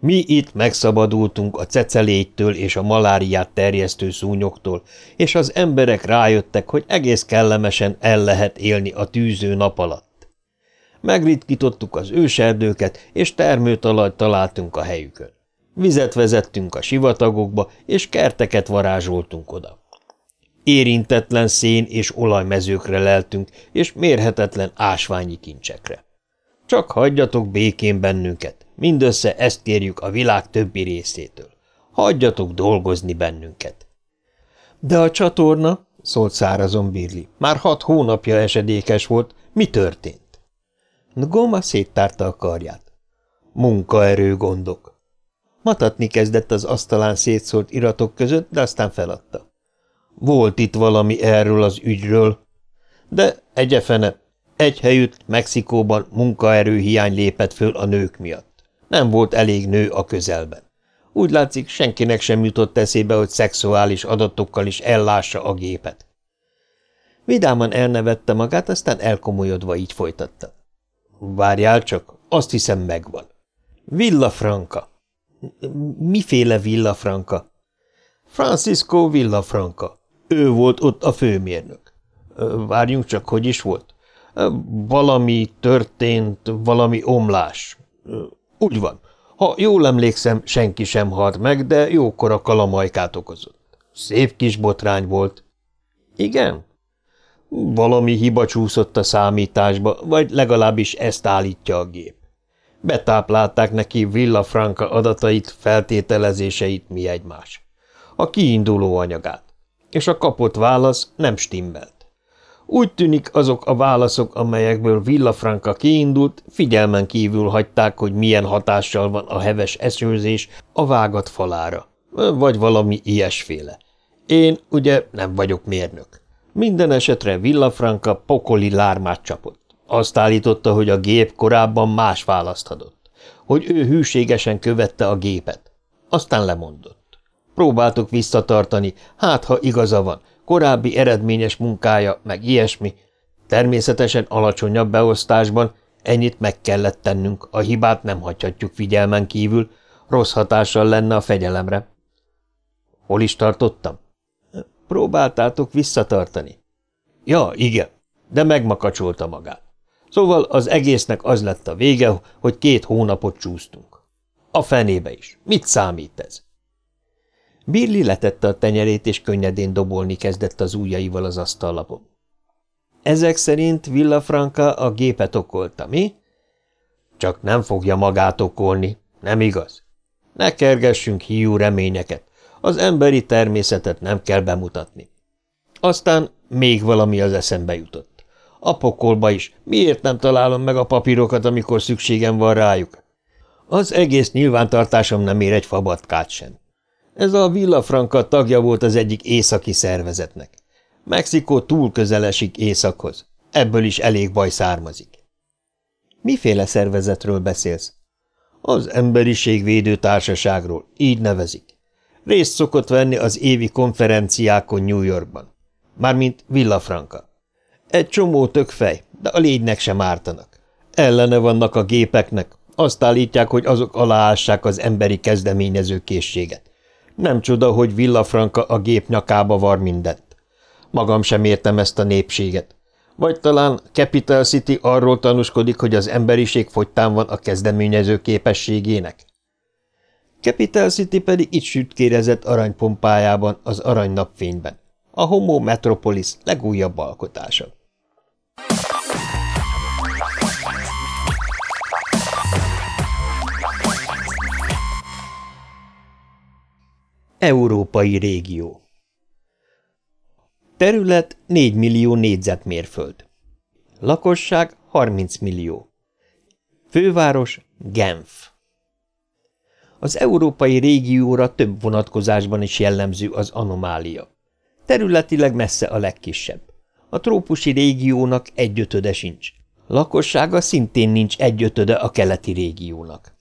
Mi itt megszabadultunk a cecelétől és a maláriát terjesztő szúnyoktól, és az emberek rájöttek, hogy egész kellemesen el lehet élni a tűző nap alatt. Megritkítottuk az őserdőket, és termőtalajt találtunk a helyükön. Vizet vezettünk a sivatagokba, és kerteket varázsoltunk oda. Érintetlen szén és olajmezőkre leltünk, és mérhetetlen ásványi kincsekre. Csak hagyjatok békén bennünket, mindössze ezt kérjük a világ többi részétől. Hagyjatok dolgozni bennünket. De a csatorna, szólt szárazon Birli, már hat hónapja esedékes volt, mi történt? Ngoma széttárta a karját. Munkaerő gondok. Matatni kezdett az asztalán szétszólt iratok között, de aztán feladta. Volt itt valami erről az ügyről, de egyefene egy helyütt Mexikóban munkaerőhiány lépett föl a nők miatt. Nem volt elég nő a közelben. Úgy látszik, senkinek sem jutott eszébe, hogy szexuális adatokkal is ellássa a gépet. Vidáman elnevette magát, aztán elkomolyodva így folytatta. Várjál csak, azt hiszem megvan. Villafranca. Miféle Villafranca? Francisco Villafranca. Ő volt ott a főmérnök. Várjunk csak, hogy is volt. Valami történt, valami omlás. Úgy van. Ha jól emlékszem, senki sem halt meg, de jókora kalamajkát okozott. Szép kis botrány volt. Igen? Valami hiba csúszott a számításba, vagy legalábbis ezt állítja a gép. Betáplálták neki Villafranca adatait, feltételezéseit, mi egymás. A kiinduló anyagát. És a kapott válasz nem stimmelt. Úgy tűnik azok a válaszok, amelyekből Villafranca kiindult, figyelmen kívül hagyták, hogy milyen hatással van a heves esőzés a vágat falára, vagy valami ilyesféle. Én ugye nem vagyok mérnök. Minden esetre Villafranca pokoli lármát csapott. Azt állította, hogy a gép korábban más választ adott, hogy ő hűségesen követte a gépet. Aztán lemondott. Próbáltuk visszatartani, hát ha igaza van, korábbi eredményes munkája, meg ilyesmi. Természetesen alacsonyabb beosztásban, ennyit meg kellett tennünk, a hibát nem hagyhatjuk figyelmen kívül, rossz hatással lenne a fegyelemre. Hol is tartottam? Próbáltátok visszatartani? Ja, igen. de megmakacsolta magát. Szóval az egésznek az lett a vége, hogy két hónapot csúsztunk. A fenébe is. Mit számít ez? Billy letette a tenyerét, és könnyedén dobolni kezdett az ujjaival az asztallapon. Ezek szerint Villafranca a gépet okolta, mi? Csak nem fogja magát okolni, nem igaz? Ne kergessünk hiú reményeket, az emberi természetet nem kell bemutatni. Aztán még valami az eszembe jutott. A pokolba is, miért nem találom meg a papírokat, amikor szükségem van rájuk? Az egész nyilvántartásom nem ér egy fabatkát sem. Ez a Villafranca tagja volt az egyik északi szervezetnek. Mexikó túl közel északhoz. Ebből is elég baj származik. Miféle szervezetről beszélsz? Az Emberiségvédő Társaságról, így nevezik. Részt szokott venni az évi konferenciákon New Yorkban. Mármint Villafranca. Egy csomó tökfej, de a légynek sem ártanak. Ellene vannak a gépeknek, azt állítják, hogy azok aláássák az emberi kezdeményező készséget. Nem csoda, hogy Villafranca a gép nyakába var mindent. Magam sem értem ezt a népséget. Vagy talán Capital City arról tanúskodik, hogy az emberiség fogytán van a kezdeményező képességének? Capital City pedig itt sütkérezett aranypompájában az aranynapfényben. A Homo Metropolis legújabb alkotása. Európai régió Terület 4 millió négyzetmérföld. Lakosság 30 millió. Főváros Genf. Az európai régióra több vonatkozásban is jellemző az anomália. Területileg messze a legkisebb. A trópusi régiónak egyötöde sincs. Lakossága szintén nincs egyötöde a keleti régiónak.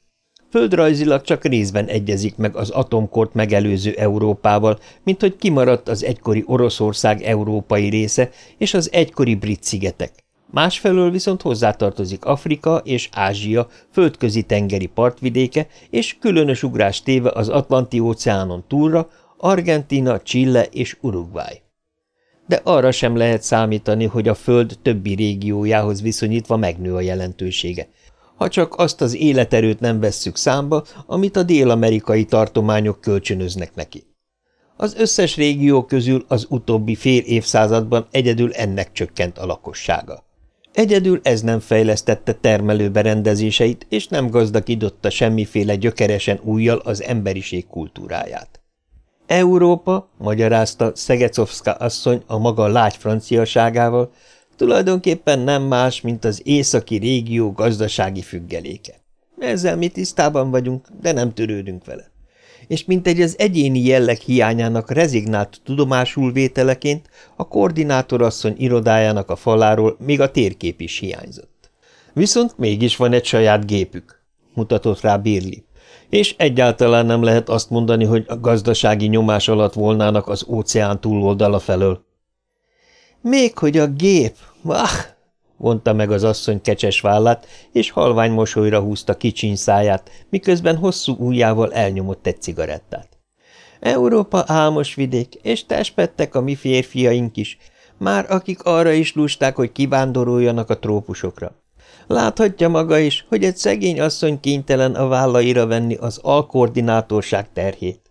Földrajzilag csak részben egyezik meg az atomkort megelőző Európával, mint hogy kimaradt az egykori Oroszország európai része és az egykori brit szigetek. Másfelől viszont hozzátartozik Afrika és Ázsia földközi tengeri partvidéke, és különös ugrás téve az Atlanti-óceánon túlra, Argentina, Chile és Uruguay. De arra sem lehet számítani, hogy a Föld többi régiójához viszonyítva megnő a jelentősége, ha csak azt az életerőt nem vesszük számba, amit a dél-amerikai tartományok kölcsönöznek neki. Az összes régió közül az utóbbi fél évszázadban egyedül ennek csökkent a lakossága. Egyedül ez nem fejlesztette termelő berendezéseit, és nem gazdagította semmiféle gyökeresen újjal az emberiség kultúráját. Európa, magyarázta Szegecovszka asszony a maga lágy franciaságával, Tulajdonképpen nem más, mint az északi régió gazdasági függeléke. Ezzel mi tisztában vagyunk, de nem törődünk vele. És mint egy az egyéni jelleg hiányának rezignált tudomásul vételeként a koordinátorasszony irodájának a faláról még a térkép is hiányzott. Viszont mégis van egy saját gépük, mutatott rá Birli, és egyáltalán nem lehet azt mondani, hogy a gazdasági nyomás alatt volnának az óceán túloldala felől. Még hogy a gép, Vah! vonta meg az asszony kecses vállát, és halvány mosolyra húzta kicsiny száját, miközben hosszú ujjával elnyomott egy cigarettát. Európa álmos vidék, és tespettek a mi férfiaink is, már akik arra is lusták, hogy kivándoroljanak a trópusokra. Láthatja maga is, hogy egy szegény asszony kénytelen a vállaira venni az alkoordinátorság terhét.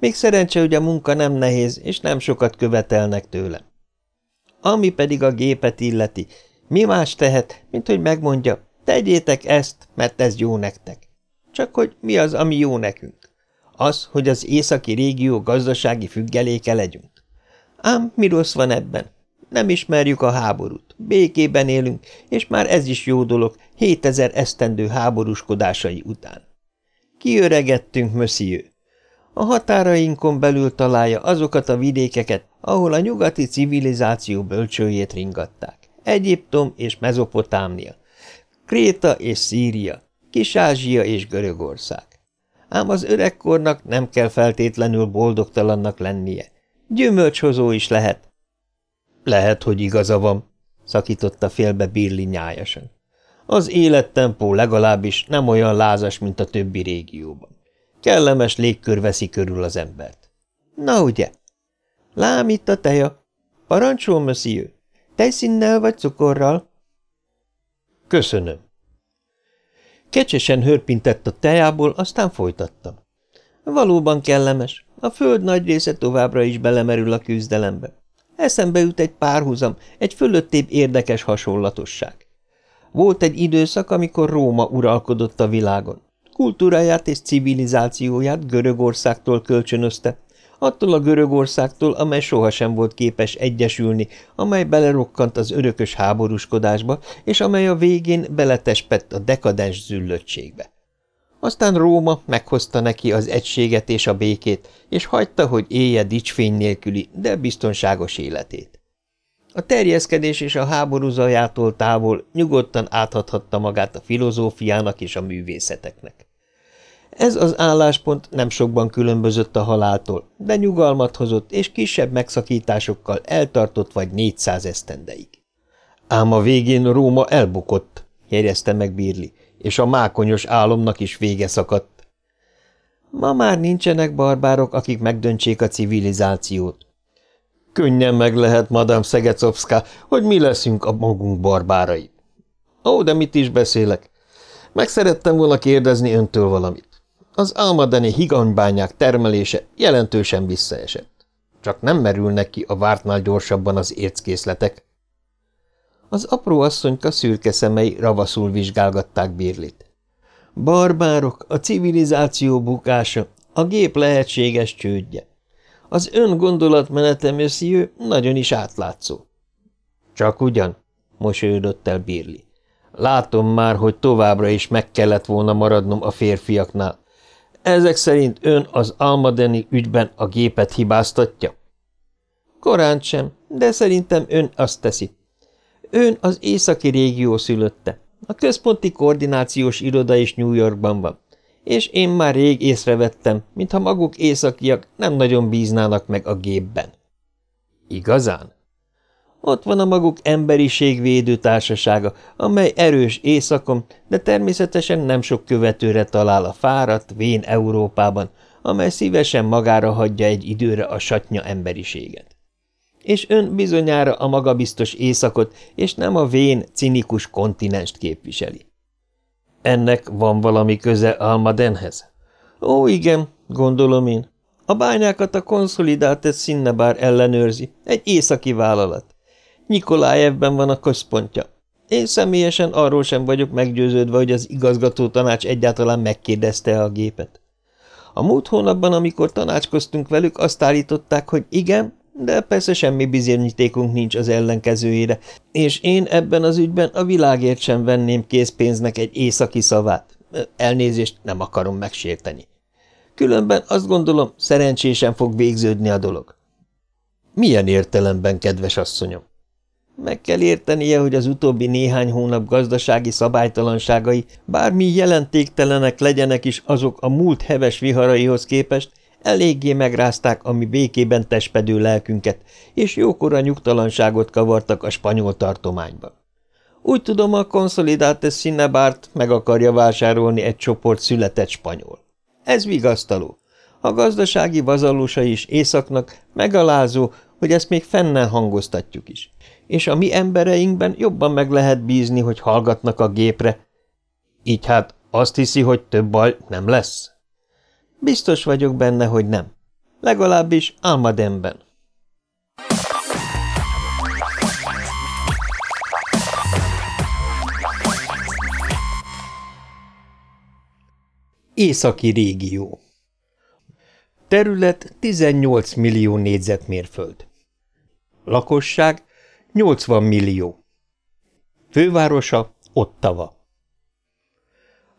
Még szerencse, hogy a munka nem nehéz, és nem sokat követelnek tőlem. Ami pedig a gépet illeti, mi más tehet, mint hogy megmondja, tegyétek ezt, mert ez jó nektek. Csak hogy mi az, ami jó nekünk? Az, hogy az északi régió gazdasági függeléke legyünk. Ám mi rossz van ebben? Nem ismerjük a háborút, békében élünk, és már ez is jó dolog, 7000 esztendő háborúskodásai után. Kiöregettünk, monsieur. A határainkon belül találja azokat a vidékeket, ahol a nyugati civilizáció bölcsőjét ringatták. Egyiptom és Mezopotámia, Kréta és Szíria, Kis-Ázsia és Görögország. Ám az öregkornak nem kell feltétlenül boldogtalannak lennie. Gyümölcshozó is lehet. Lehet, hogy igaza van, szakította félbe Birli nyájasan. Az élettempó legalábbis nem olyan lázas, mint a többi régióban. Kellemes légkör veszi körül az embert. Na ugye? Lám itt a teja. Parancsol, monsieur. Tejszínnel vagy cukorral? Köszönöm. Kecsesen hörpintett a tejából, aztán folytatta. Valóban kellemes. A föld nagy része továbbra is belemerül a küzdelembe. Eszembe jut egy párhuzam, egy fölöttébb érdekes hasonlatosság. Volt egy időszak, amikor Róma uralkodott a világon. Kultúráját és civilizációját Görögországtól kölcsönözte, attól a Görögországtól, amely sohasem volt képes egyesülni, amely belerokkant az örökös háborúskodásba, és amely a végén beletespett a dekadens züllöttségbe. Aztán Róma meghozta neki az egységet és a békét, és hagyta, hogy élje dicsfény nélküli, de biztonságos életét. A terjeszkedés és a háború zajától távol nyugodtan áthathatta magát a filozófiának és a művészeteknek. Ez az álláspont nem sokban különbözött a haláltól, de nyugalmat hozott, és kisebb megszakításokkal eltartott vagy négyszáz esztendeig. Ám a végén Róma elbukott, jegyezte meg Birli, és a mákonyos álomnak is vége szakadt. Ma már nincsenek barbárok, akik megdöntsék a civilizációt. Könnyen meg lehet, Madame Szegecovszka, hogy mi leszünk a magunk barbárai. Ó, de mit is beszélek? Meg szerettem volna kérdezni öntől valamit. Az almadeni higanybányák termelése jelentősen visszaesett. Csak nem merülnek ki a vártnál gyorsabban az érckészletek. Az apró asszonyka szürke szemei ravaszul vizsgálgatták Birlit. Barbárok, a civilizáció bukása, a gép lehetséges csődje. Az ön gondolatmenete, monsieur, nagyon is átlátszó. Csak ugyan, mosolyodott el Birli. Látom már, hogy továbbra is meg kellett volna maradnom a férfiaknál. Ezek szerint ön az Almadeni ügyben a gépet hibáztatja? Korán sem, de szerintem ön azt teszi. Ön az északi régió szülötte. A központi koordinációs iroda is New Yorkban van. És én már rég észrevettem, mintha maguk északiak nem nagyon bíznának meg a gépben. Igazán? Ott van a maguk emberiségvédő társasága, amely erős északon, de természetesen nem sok követőre talál a fáradt, vén Európában, amely szívesen magára hagyja egy időre a satnya emberiséget. És ön bizonyára a magabiztos északot, és nem a vén, cinikus kontinenst képviseli. Ennek van valami köze Almadenhez? Ó, igen, gondolom én. A bányákat a konszolidált Szinnebár ellenőrzi, egy északi vállalat. Nikolájevben van a központja. Én személyesen arról sem vagyok meggyőződve, hogy az igazgató tanács egyáltalán megkérdezte a gépet. A múlt hónapban, amikor tanácskoztunk velük, azt állították, hogy igen, de persze semmi bizonyítékunk nincs az ellenkezőjére, és én ebben az ügyben a világért sem venném készpénznek egy északi szavát. Elnézést nem akarom megsérteni. Különben azt gondolom, szerencsésen fog végződni a dolog. Milyen értelemben, kedves asszonyom? Meg kell értenie, hogy az utóbbi néhány hónap gazdasági szabálytalanságai, bármi jelentéktelenek legyenek is azok a múlt heves viharaihoz képest, eléggé megrázták a mi békében tespedő lelkünket, és jókora nyugtalanságot kavartak a spanyol tartományban. Úgy tudom, a Consolidates Sinnebárt meg akarja vásárolni egy csoport született spanyol. Ez vigasztaló. A gazdasági vazalósa is északnak megalázó, hogy ezt még fennel hangoztatjuk is és a mi embereinkben jobban meg lehet bízni, hogy hallgatnak a gépre. Így hát azt hiszi, hogy több baj nem lesz? Biztos vagyok benne, hogy nem. Legalábbis Almadenben. Északi régió Terület 18 millió négyzetmérföld. Lakosság 80 millió. Fővárosa Ottava.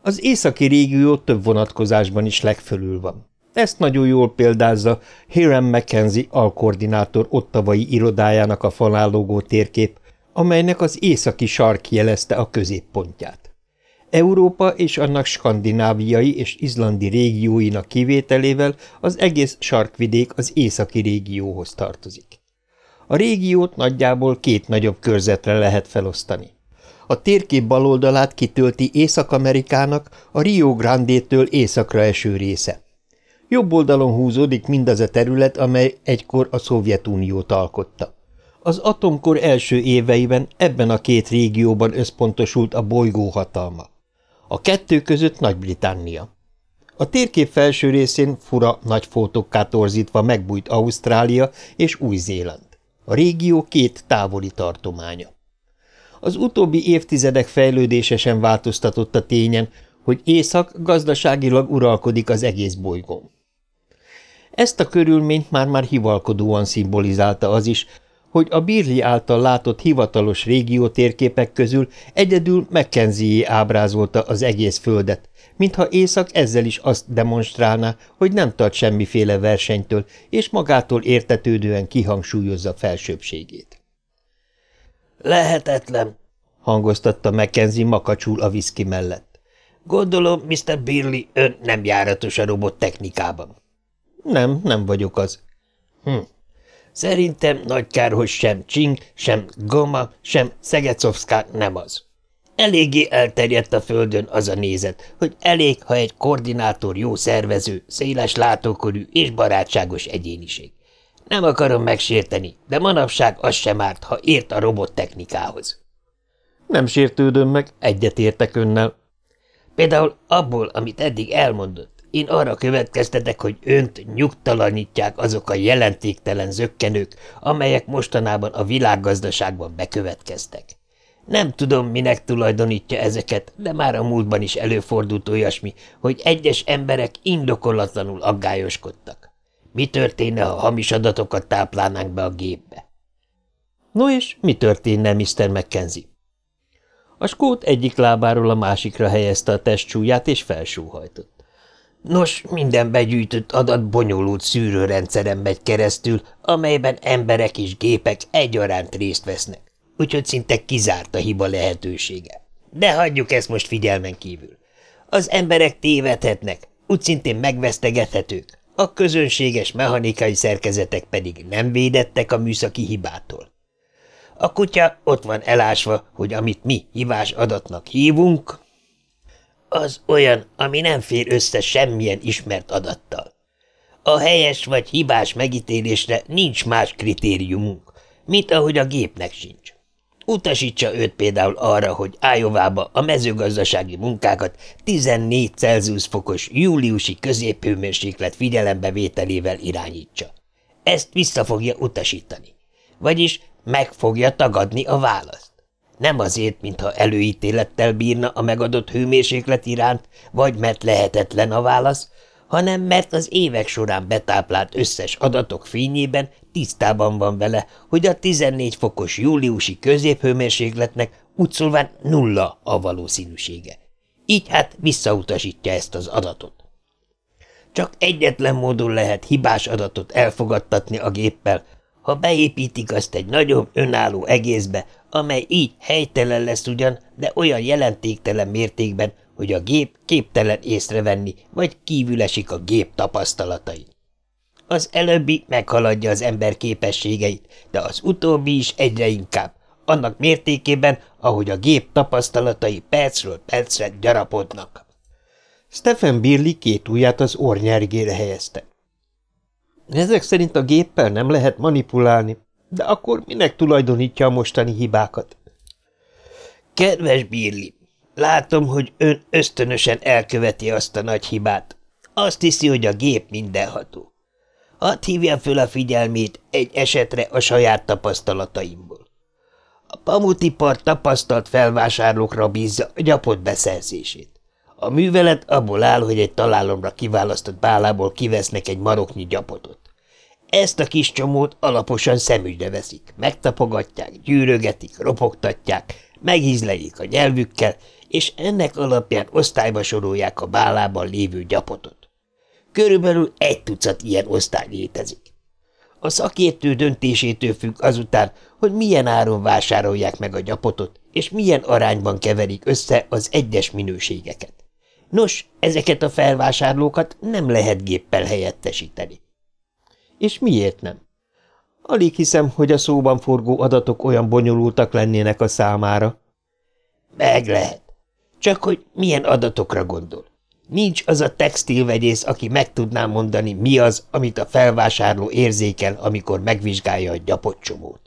Az északi régió több vonatkozásban is legfölül van. Ezt nagyon jól példázza Hiram McKenzie alkoordinátor ottavai irodájának a falállógó térkép, amelynek az északi sark jelezte a középpontját. Európa és annak skandináviai és izlandi régióinak kivételével az egész sarkvidék az északi régióhoz tartozik. A régiót nagyjából két nagyobb körzetre lehet felosztani. A térkép baloldalát kitölti Észak-Amerikának a Rio Grande-től északra eső része. Jobb oldalon húzódik mindaz a terület, amely egykor a Szovjetuniót alkotta. Az atomkor első éveiben ebben a két régióban összpontosult a bolygó hatalma. A kettő között Nagy-Britannia. A térkép felső részén fura nagy fótokká torzítva megbújt Ausztrália és Új-Zéland. A régió két távoli tartománya. Az utóbbi évtizedek fejlődése sem változtatott a tényen, hogy Észak gazdaságilag uralkodik az egész bolygón. Ezt a körülményt már-már hivalkodóan szimbolizálta az is, hogy a Birli által látott hivatalos régió térképek közül egyedül Mackenzie ábrázolta az egész földet, mintha Észak ezzel is azt demonstrálná, hogy nem tart semmiféle versenytől, és magától értetődően kihangsúlyozza felsőbségét. Lehetetlen, hangoztatta Mackenzie makacsul a viszki mellett. Gondolom, Mr. Birley, ön nem járatos a robot technikában. Nem, nem vagyok az. Hm. Szerintem nagy kár, hogy sem Csing, sem Goma, sem Szegecovszká nem az. Eléggé elterjedt a földön az a nézet, hogy elég, ha egy koordinátor jó szervező, széles látókorű és barátságos egyéniség. Nem akarom megsérteni, de manapság az sem árt, ha ért a robottechnikához. Nem sértődöm meg, egyetértek önnel. Például abból, amit eddig elmondott, én arra következtetek, hogy önt nyugtalanítják azok a jelentéktelen zökkenők, amelyek mostanában a világgazdaságban bekövetkeztek. Nem tudom, minek tulajdonítja ezeket, de már a múltban is előfordult olyasmi, hogy egyes emberek indokolatlanul aggályoskodtak. Mi történne, ha hamis adatokat táplálnánk be a gépbe? No és mi történne, Mr. McKenzie? A skót egyik lábáról a másikra helyezte a testsúlyát, és felsúhajtott. Nos, minden begyűjtött adat bonyolult szűrőrendszeren megy keresztül, amelyben emberek és gépek egyaránt részt vesznek úgyhogy szinte kizárt a hiba lehetősége. De hagyjuk ezt most figyelmen kívül. Az emberek tévedhetnek, úgy szintén megvesztegethetők, a közönséges mechanikai szerkezetek pedig nem védettek a műszaki hibától. A kutya ott van elásva, hogy amit mi hibás adatnak hívunk, az olyan, ami nem fér össze semmilyen ismert adattal. A helyes vagy hibás megítélésre nincs más kritériumunk, mint ahogy a gépnek sincs. Utasítsa őt például arra, hogy Ájovába a mezőgazdasági munkákat 14 Celsius fokos júliusi középhőmérséklet figyelembevételével irányítsa. Ezt vissza fogja utasítani. Vagyis meg fogja tagadni a választ. Nem azért, mintha előítélettel bírna a megadott hőmérséklet iránt, vagy mert lehetetlen a válasz, hanem mert az évek során betáplált összes adatok fényében tisztában van vele, hogy a 14 fokos júliusi középhőmérsékletnek úgyszólván nulla a valószínűsége. Így hát visszautasítja ezt az adatot. Csak egyetlen módon lehet hibás adatot elfogadtatni a géppel, ha beépítik azt egy nagyobb önálló egészbe, amely így helytelen lesz ugyan, de olyan jelentéktelen mértékben, hogy a gép képtelen észrevenni, vagy kívül esik a gép tapasztalatai. Az előbbi meghaladja az ember képességeit, de az utóbbi is egyre inkább, annak mértékében, ahogy a gép tapasztalatai percről percre gyarapodnak. Stephen Birley két ujját az ornyergére helyezte. Ezek szerint a géppel nem lehet manipulálni, de akkor minek tulajdonítja a mostani hibákat? Kedves Birli, látom, hogy ön ösztönösen elköveti azt a nagy hibát. Azt hiszi, hogy a gép mindenható. Hadd hívjam föl a figyelmét egy esetre a saját tapasztalataimból. A pamutipar tapasztalt felvásárlókra bízza a gyapot beszerzését. A művelet abból áll, hogy egy találomra kiválasztott bálából kivesznek egy maroknyi gyapotot. Ezt a kis csomót alaposan szemügyre veszik, megtapogatják, gyűrögetik, ropogtatják, megízlelik a nyelvükkel, és ennek alapján osztályba sorolják a bálában lévő gyapotot. Körülbelül egy tucat ilyen osztály létezik. A szakértő döntésétől függ azután, hogy milyen áron vásárolják meg a gyapotot, és milyen arányban keverik össze az egyes minőségeket. Nos, ezeket a felvásárlókat nem lehet géppel helyettesíteni. És miért nem? Alig hiszem, hogy a szóban forgó adatok olyan bonyolultak lennének a számára. Meg lehet. Csak hogy milyen adatokra gondol. Nincs az a textilvegyész, aki meg tudná mondani, mi az, amit a felvásárló érzékel, amikor megvizsgálja a gyapott csomót.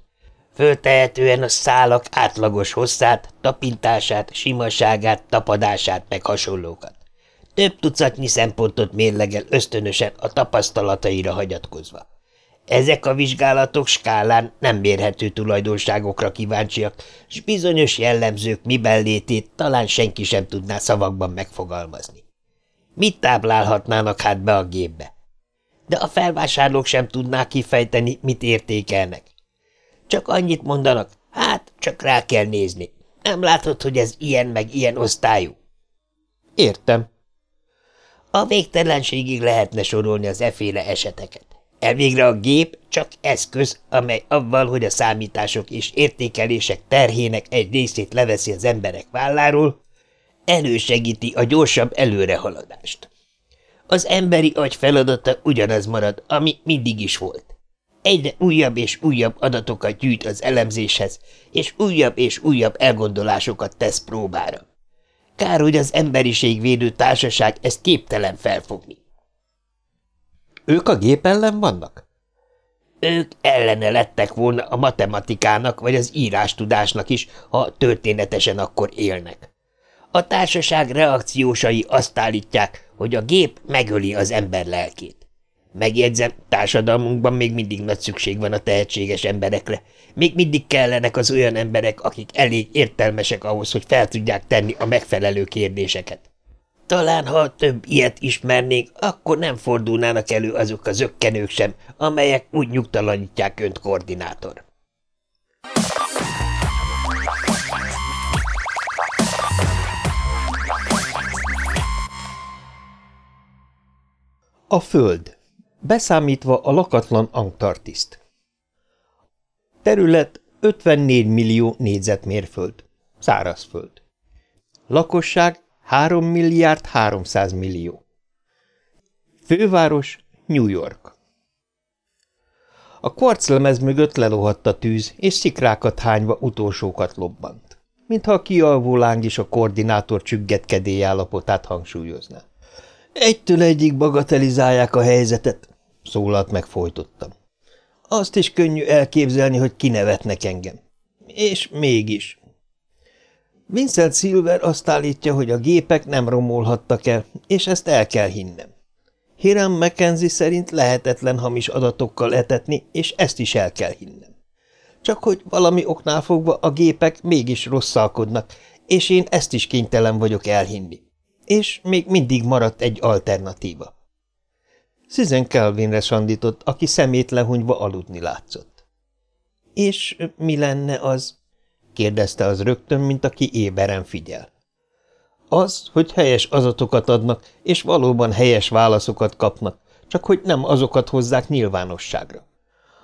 Föltehetően a szálak átlagos hosszát, tapintását, simaságát, tapadását meg hasonlókat. Több tucatnyi szempontot mérlegel ösztönösen a tapasztalataira hagyatkozva. Ezek a vizsgálatok skálán nem mérhető tulajdonságokra kíváncsiak, s bizonyos jellemzők miben létét talán senki sem tudná szavakban megfogalmazni. Mit táblálhatnának hát be a gépbe? De a felvásárlók sem tudnák kifejteni, mit értékelnek. Csak annyit mondanak, hát csak rá kell nézni. Nem látod, hogy ez ilyen meg ilyen osztályú? Értem. A végtelenségig lehetne sorolni az eféle eseteket. Elvégre a gép csak eszköz, amely avval, hogy a számítások és értékelések terhének egy részét leveszi az emberek válláról, elősegíti a gyorsabb előrehaladást. Az emberi agy feladata ugyanaz marad, ami mindig is volt. Egyre újabb és újabb adatokat gyűjt az elemzéshez, és újabb és újabb elgondolásokat tesz próbára. Kár, hogy az emberiségvédő társaság ezt képtelen felfogni. Ők a gép ellen vannak? Ők ellene lettek volna a matematikának vagy az írástudásnak is, ha történetesen akkor élnek. A társaság reakciósai azt állítják, hogy a gép megöli az ember lelkét. Megjegyzem, társadalmunkban még mindig nagy szükség van a tehetséges emberekre. Még mindig kellenek az olyan emberek, akik elég értelmesek ahhoz, hogy fel tudják tenni a megfelelő kérdéseket. Talán, ha több ilyet ismernénk, akkor nem fordulnának elő azok a zökkenők sem, amelyek úgy nyugtalanítják önt koordinátor. A Föld beszámítva a lakatlan Antarktiszt. Terület 54 millió négyzetmérföld, szárazföld. Lakosság 3 milliárd 300 millió. Főváros New York. A kvarclemez mögött lelohadt a tűz, és szikrákat hányva utolsókat lobbant, mintha a kialvó láng is a koordinátor csügget állapotát hangsúlyozná. Egytől egyik bagatelizálják a helyzetet, szólalt meg folytottam. Azt is könnyű elképzelni, hogy kinevetnek engem. És mégis. Vincent Silver azt állítja, hogy a gépek nem romolhattak el, és ezt el kell hinnem. Hiram McKenzie szerint lehetetlen hamis adatokkal etetni, és ezt is el kell hinnem. Csak hogy valami oknál fogva a gépek mégis rosszalkodnak, és én ezt is kénytelen vagyok elhinni. És még mindig maradt egy alternatíva. Susan Calvinre sandított, aki szemét lehunyva aludni látszott. – És mi lenne az? – kérdezte az rögtön, mint aki éberen figyel. – Az, hogy helyes azatokat adnak, és valóban helyes válaszokat kapnak, csak hogy nem azokat hozzák nyilvánosságra.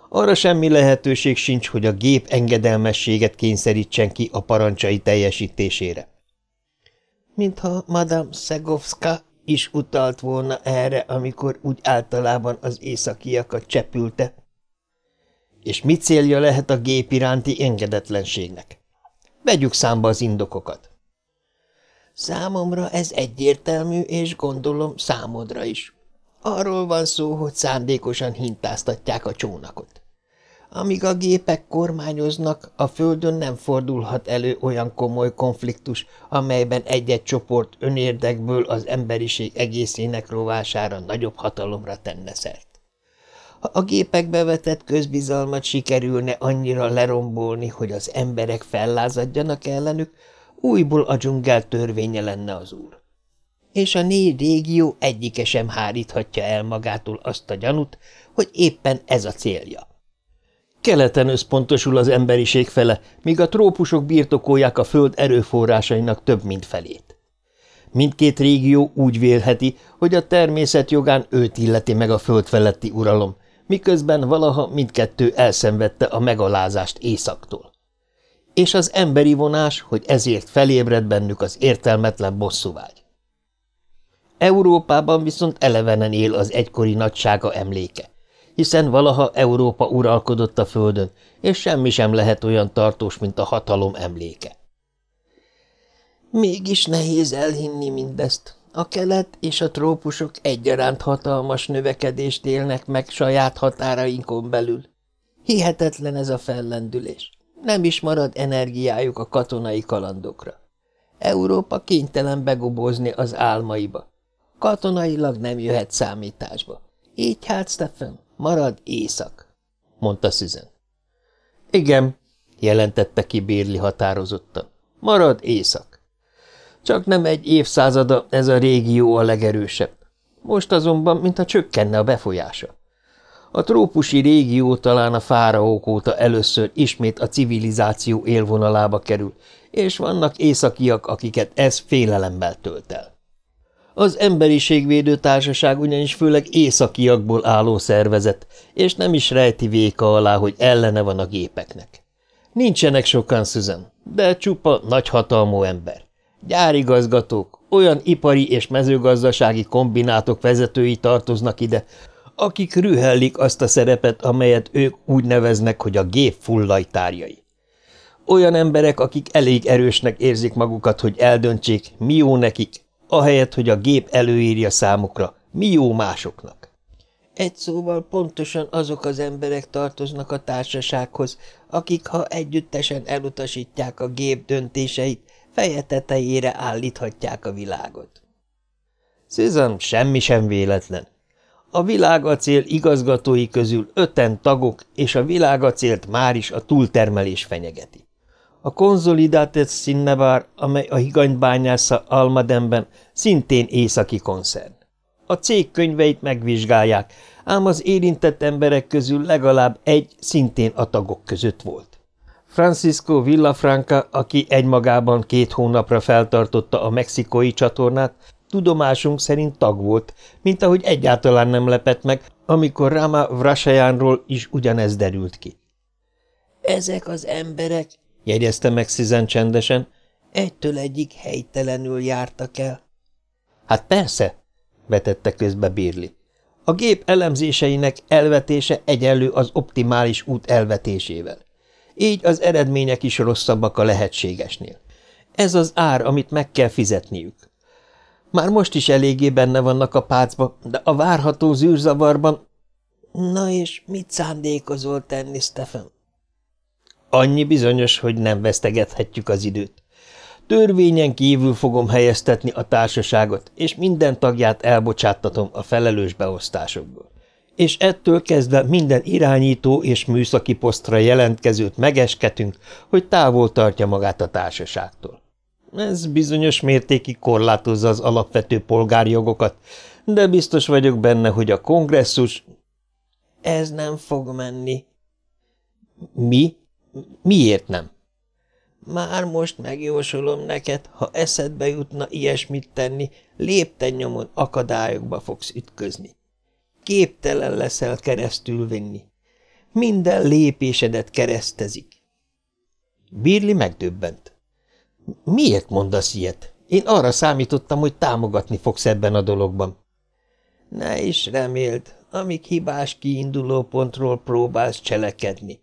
Arra semmi lehetőség sincs, hogy a gép engedelmességet kényszerítsen ki a parancsai teljesítésére. – Mintha Madame Szegovska is utalt volna erre, amikor úgy általában az északiakat csepülte. És mi célja lehet a gép iránti engedetlenségnek? Vegyük számba az indokokat. Számomra ez egyértelmű, és gondolom számodra is. Arról van szó, hogy szándékosan hintáztatják a csónakot. Amíg a gépek kormányoznak, a Földön nem fordulhat elő olyan komoly konfliktus, amelyben egy-egy csoport önérdekből az emberiség egészének rovására nagyobb hatalomra tenne szert. Ha a gépekbe vetett közbizalmat sikerülne annyira lerombolni, hogy az emberek fellázadjanak ellenük, újból a dzsungel törvénye lenne az úr. És a négy régió egyike sem háríthatja el magától azt a gyanút, hogy éppen ez a célja. Keleten összpontosul az emberiség fele, míg a trópusok birtokolják a föld erőforrásainak több mint felét. Mindkét régió úgy vélheti, hogy a természet jogán őt illeti meg a föld feletti uralom, miközben valaha mindkettő elszenvedte a megalázást északtól. És az emberi vonás, hogy ezért felébred bennük az értelmetlen bosszúvágy. Európában viszont elevenen él az egykori nagysága emléke hiszen valaha Európa uralkodott a földön, és semmi sem lehet olyan tartós, mint a hatalom emléke. Mégis nehéz elhinni mindezt. A kelet és a trópusok egyaránt hatalmas növekedést élnek meg saját határainkon belül. Hihetetlen ez a fellendülés. Nem is marad energiájuk a katonai kalandokra. Európa kénytelen begobozni az álmaiba. Katonailag nem jöhet számításba. Így hát, Stephen, marad éjszak, mondta Susan. Igen, jelentette ki Bérli határozottan. Marad éjszak. Csak nem egy évszázada ez a régió a legerősebb. Most azonban, mintha csökkenne a befolyása. A trópusi régió talán a fáraók óta először ismét a civilizáció élvonalába kerül, és vannak északiak, akiket ez félelemmel tölt el. Az Emberiségvédő Társaság ugyanis főleg északiakból álló szervezet, és nem is rejti véka alá, hogy ellene van a gépeknek. Nincsenek sokan, Susan, de csupa nagyhatalmú ember. Gyárigazgatók, olyan ipari és mezőgazdasági kombinátok vezetői tartoznak ide, akik rühellik azt a szerepet, amelyet ők úgy neveznek, hogy a gép fullajtárjai. Olyan emberek, akik elég erősnek érzik magukat, hogy eldöntsék, mi jó nekik, ahelyett, hogy a gép előírja számukra, mi jó másoknak. Egy szóval pontosan azok az emberek tartoznak a társasághoz, akik, ha együttesen elutasítják a gép döntéseit, feje tetejére állíthatják a világot. Susan semmi sem véletlen. A világacél igazgatói közül öten tagok, és a világacélt már is a túltermelés fenyegeti. A Consolidated Sinnebar, amely a higanybányásza Almadenben, szintén északi koncern. A cég könyveit megvizsgálják, ám az érintett emberek közül legalább egy szintén a tagok között volt. Francisco Villafranca, aki egymagában két hónapra feltartotta a mexikói csatornát, tudomásunk szerint tag volt, mint ahogy egyáltalán nem lepett meg, amikor Rama Vrasajánról is ugyanez derült ki. Ezek az emberek, jegyezte meg Szizen csendesen, egytől egyik helytelenül jártak el. Hát persze, vetette közbe Birli. A gép elemzéseinek elvetése egyenlő az optimális út elvetésével. Így az eredmények is rosszabbak a lehetségesnél. Ez az ár, amit meg kell fizetniük. Már most is eléggé benne vannak a pácba, de a várható zűrzavarban... Na és mit szándékozol tenni, Stefan? Annyi bizonyos, hogy nem vesztegethetjük az időt. Törvényen kívül fogom helyeztetni a társaságot, és minden tagját elbocsáttatom a felelős beosztásokból. És ettől kezdve minden irányító és műszaki posztra jelentkezőt megesketünk, hogy távol tartja magát a társaságtól. Ez bizonyos mértékig korlátozza az alapvető polgárjogokat, de biztos vagyok benne, hogy a kongresszus... Ez nem fog menni. Mi? Miért nem? Már most megjósolom neked, ha eszedbe jutna ilyesmit tenni, lépten nyomon akadályokba fogsz ütközni. Képtelen leszel keresztül vinni. Minden lépésedet keresztezik. Birli megdöbbent. Miért mondasz ilyet? Én arra számítottam, hogy támogatni fogsz ebben a dologban. Ne is reméld, amíg hibás kiinduló pontról próbálsz cselekedni.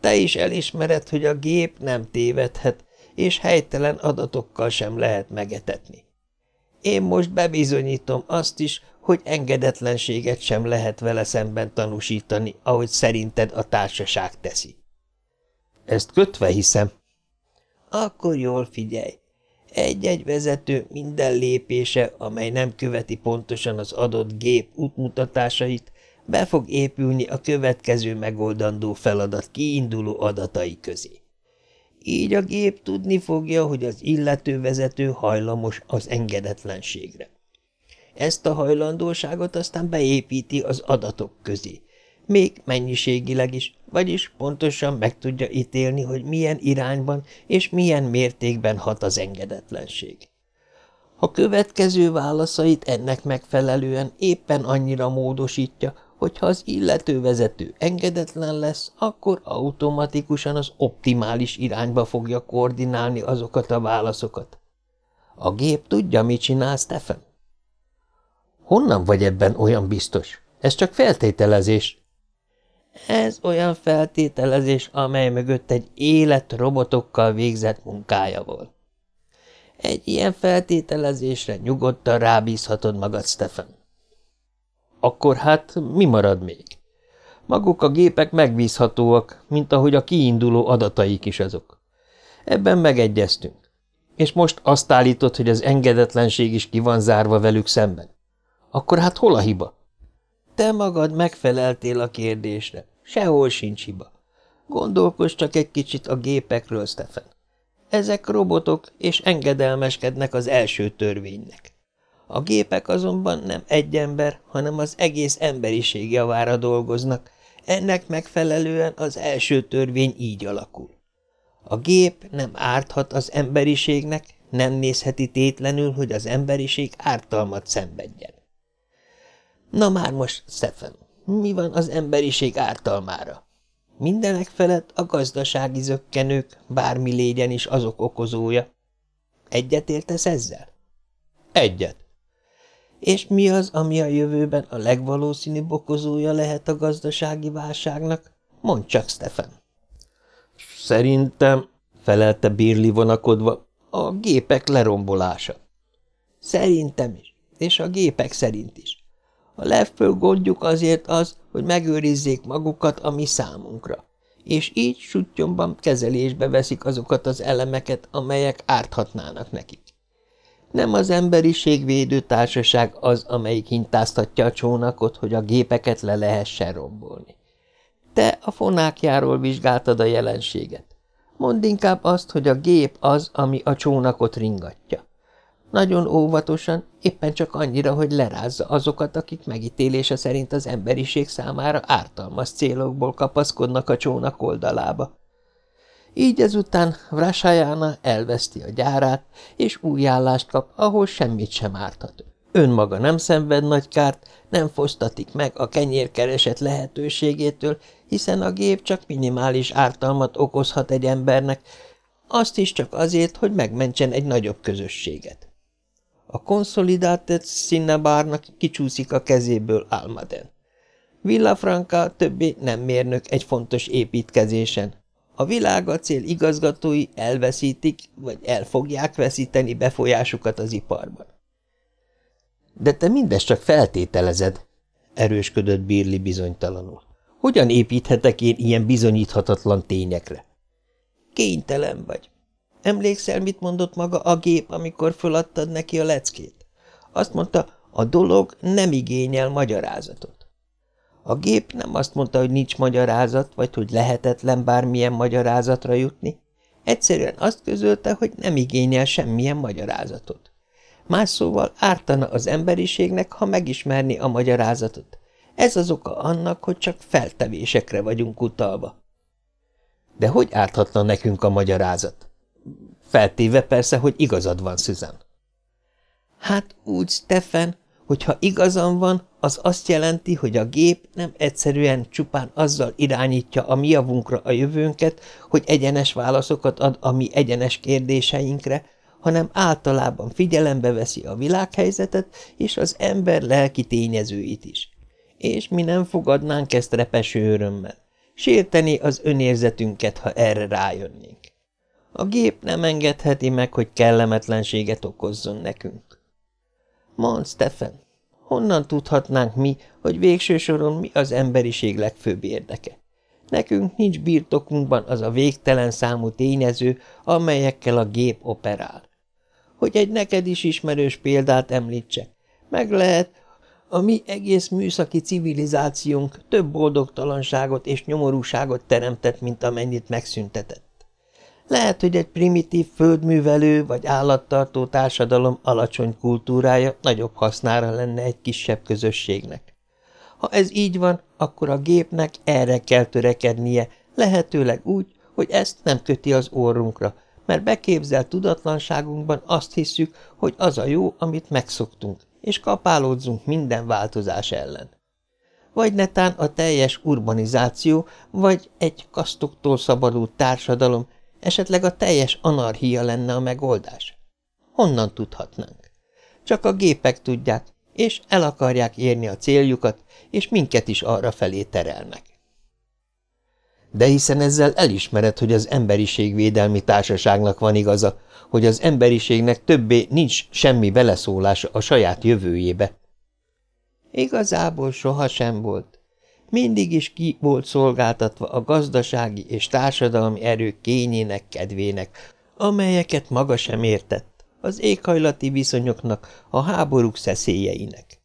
Te is elismered, hogy a gép nem tévedhet, és helytelen adatokkal sem lehet megetetni. Én most bebizonyítom azt is, hogy engedetlenséget sem lehet vele szemben tanúsítani, ahogy szerinted a társaság teszi. Ezt kötve hiszem. Akkor jól figyelj. Egy-egy vezető minden lépése, amely nem követi pontosan az adott gép útmutatásait, be fog épülni a következő megoldandó feladat kiinduló adatai közé. Így a gép tudni fogja, hogy az illető vezető hajlamos az engedetlenségre. Ezt a hajlandóságot aztán beépíti az adatok közé, még mennyiségileg is, vagyis pontosan meg tudja ítélni, hogy milyen irányban és milyen mértékben hat az engedetlenség. A következő válaszait ennek megfelelően éppen annyira módosítja, hogyha az illető vezető engedetlen lesz, akkor automatikusan az optimális irányba fogja koordinálni azokat a válaszokat. A gép tudja, mit csinál, Stephen? Honnan vagy ebben olyan biztos? Ez csak feltételezés. Ez olyan feltételezés, amely mögött egy élet robotokkal végzett munkája volt. Egy ilyen feltételezésre nyugodtan rábízhatod magad, Stefan. Akkor hát mi marad még? Maguk a gépek megbízhatóak, mint ahogy a kiinduló adataik is azok. Ebben megegyeztünk. És most azt állítod, hogy az engedetlenség is ki van zárva velük szemben. Akkor hát hol a hiba? Te magad megfeleltél a kérdésre. Sehol sincs hiba. Gondolkozz csak egy kicsit a gépekről, Stefan. Ezek robotok, és engedelmeskednek az első törvénynek. A gépek azonban nem egy ember, hanem az egész emberiség javára dolgoznak, ennek megfelelően az első törvény így alakul. A gép nem árthat az emberiségnek, nem nézheti tétlenül, hogy az emberiség ártalmat szenvedjen. Na már most, Stefan, mi van az emberiség ártalmára? Mindenek felett a gazdasági zökkenők, bármi légyen is azok okozója. Egyet értesz ezzel? Egyet. És mi az, ami a jövőben a legvalószínűbb okozója lehet a gazdasági válságnak? Mondd csak, Stefan. Szerintem, felelte Birli vonakodva, a gépek lerombolása. Szerintem is, és a gépek szerint is. A legfőbb gondjuk azért az, hogy megőrizzék magukat a mi számunkra, és így sutyomban kezelésbe veszik azokat az elemeket, amelyek árthatnának nekik. Nem az emberiség védő társaság az, amelyik hintáztatja a csónakot, hogy a gépeket le lehessen rombolni. Te a fonákjáról vizsgáltad a jelenséget. Mondd inkább azt, hogy a gép az, ami a csónakot ringatja. Nagyon óvatosan, éppen csak annyira, hogy lerázza azokat, akik megítélése szerint az emberiség számára ártalmas célokból kapaszkodnak a csónak oldalába. Így ezután Vrasajána elveszti a gyárát, és új állást kap, ahol semmit sem árthat. Önmaga nem szenved nagy kárt, nem fosztatik meg a kenyérkereset lehetőségétől, hiszen a gép csak minimális ártalmat okozhat egy embernek, azt is csak azért, hogy megmentsen egy nagyobb közösséget. A konszolidált Sinnabárnak kicsúszik a kezéből Almaden. Villafranca többé nem mérnök egy fontos építkezésen. A világacél igazgatói elveszítik, vagy el fogják veszíteni befolyásukat az iparban. De te mindezt csak feltételezed, erősködött Birli bizonytalanul. Hogyan építhetek én ilyen bizonyíthatatlan tényekre? Kénytelen vagy. Emlékszel, mit mondott maga a gép, amikor föladtad neki a leckét? Azt mondta, a dolog nem igényel magyarázatot. A gép nem azt mondta, hogy nincs magyarázat, vagy hogy lehetetlen bármilyen magyarázatra jutni. Egyszerűen azt közölte, hogy nem igényel semmilyen magyarázatot. Más szóval ártana az emberiségnek, ha megismerni a magyarázatot. Ez az oka annak, hogy csak feltevésekre vagyunk utalva. De hogy árthatna nekünk a magyarázat? Feltéve persze, hogy igazad van, Susan. Hát úgy, Stefan, hogyha igazam van, az azt jelenti, hogy a gép nem egyszerűen csupán azzal irányítja a mi javunkra a jövőnket, hogy egyenes válaszokat ad a mi egyenes kérdéseinkre, hanem általában figyelembe veszi a világhelyzetet és az ember lelki tényezőit is. És mi nem fogadnánk ezt repeső örömmel. Sérteni az önérzetünket, ha erre rájönnénk. A gép nem engedheti meg, hogy kellemetlenséget okozzon nekünk. Mondd, Stefan, honnan tudhatnánk mi, hogy végső soron mi az emberiség legfőbb érdeke? Nekünk nincs birtokunkban az a végtelen számú tényező, amelyekkel a gép operál. Hogy egy neked is ismerős példát említsek, meg lehet, a mi egész műszaki civilizációnk több boldogtalanságot és nyomorúságot teremtett, mint amennyit megszüntetett. Lehet, hogy egy primitív földművelő vagy állattartó társadalom alacsony kultúrája nagyobb hasznára lenne egy kisebb közösségnek. Ha ez így van, akkor a gépnek erre kell törekednie, lehetőleg úgy, hogy ezt nem köti az orrunkra, mert beképzelt tudatlanságunkban azt hiszük, hogy az a jó, amit megszoktunk, és kapálódzunk minden változás ellen. Vagy netán a teljes urbanizáció, vagy egy kasztoktól szabadult társadalom, esetleg a teljes anarchia lenne a megoldás. Honnan tudhatnánk? Csak a gépek tudják, és el akarják érni a céljukat, és minket is arra felé terelnek. De hiszen ezzel elismered, hogy az emberiségvédelmi társaságnak van igaza, hogy az emberiségnek többé nincs semmi beleszólása a saját jövőjébe. Igazából sohasem volt. Mindig is ki volt szolgáltatva a gazdasági és társadalmi erők kényének, kedvének, amelyeket maga sem értett, az éghajlati viszonyoknak, a háborúk szeszélyeinek.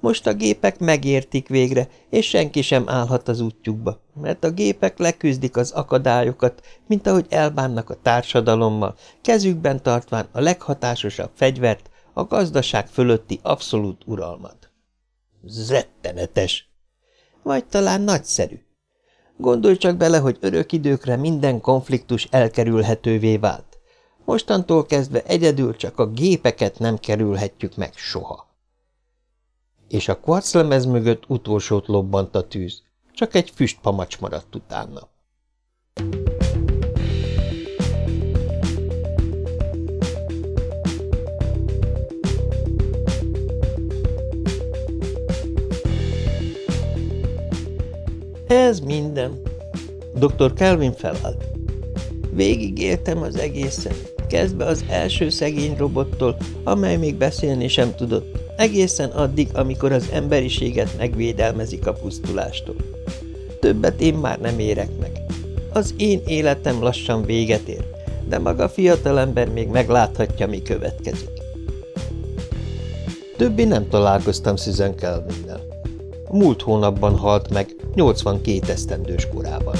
Most a gépek megértik végre, és senki sem állhat az útjukba, mert a gépek leküzdik az akadályokat, mint ahogy elbánnak a társadalommal, kezükben tartván a leghatásosabb fegyvert, a gazdaság fölötti abszolút uralmat. Zettenetes! Vagy talán nagyszerű. Gondolj csak bele, hogy örök időkre minden konfliktus elkerülhetővé vált. Mostantól kezdve egyedül csak a gépeket nem kerülhetjük meg soha és a kvarclemez mögött utolsót lobbant a tűz. Csak egy füstpamacs maradt utána. Ez minden. Dr. Kelvin felállt. Végig éltem az egészet, kezdve az első szegény robottól, amely még beszélni sem tudott, egészen addig, amikor az emberiséget megvédelmezik a pusztulástól. Többet én már nem érek meg. Az én életem lassan véget ér, de maga fiatalember még megláthatja, mi következik. Többi nem találkoztam Susan Kelvinnel. Múlt hónapban halt meg, 82 esztendős korában.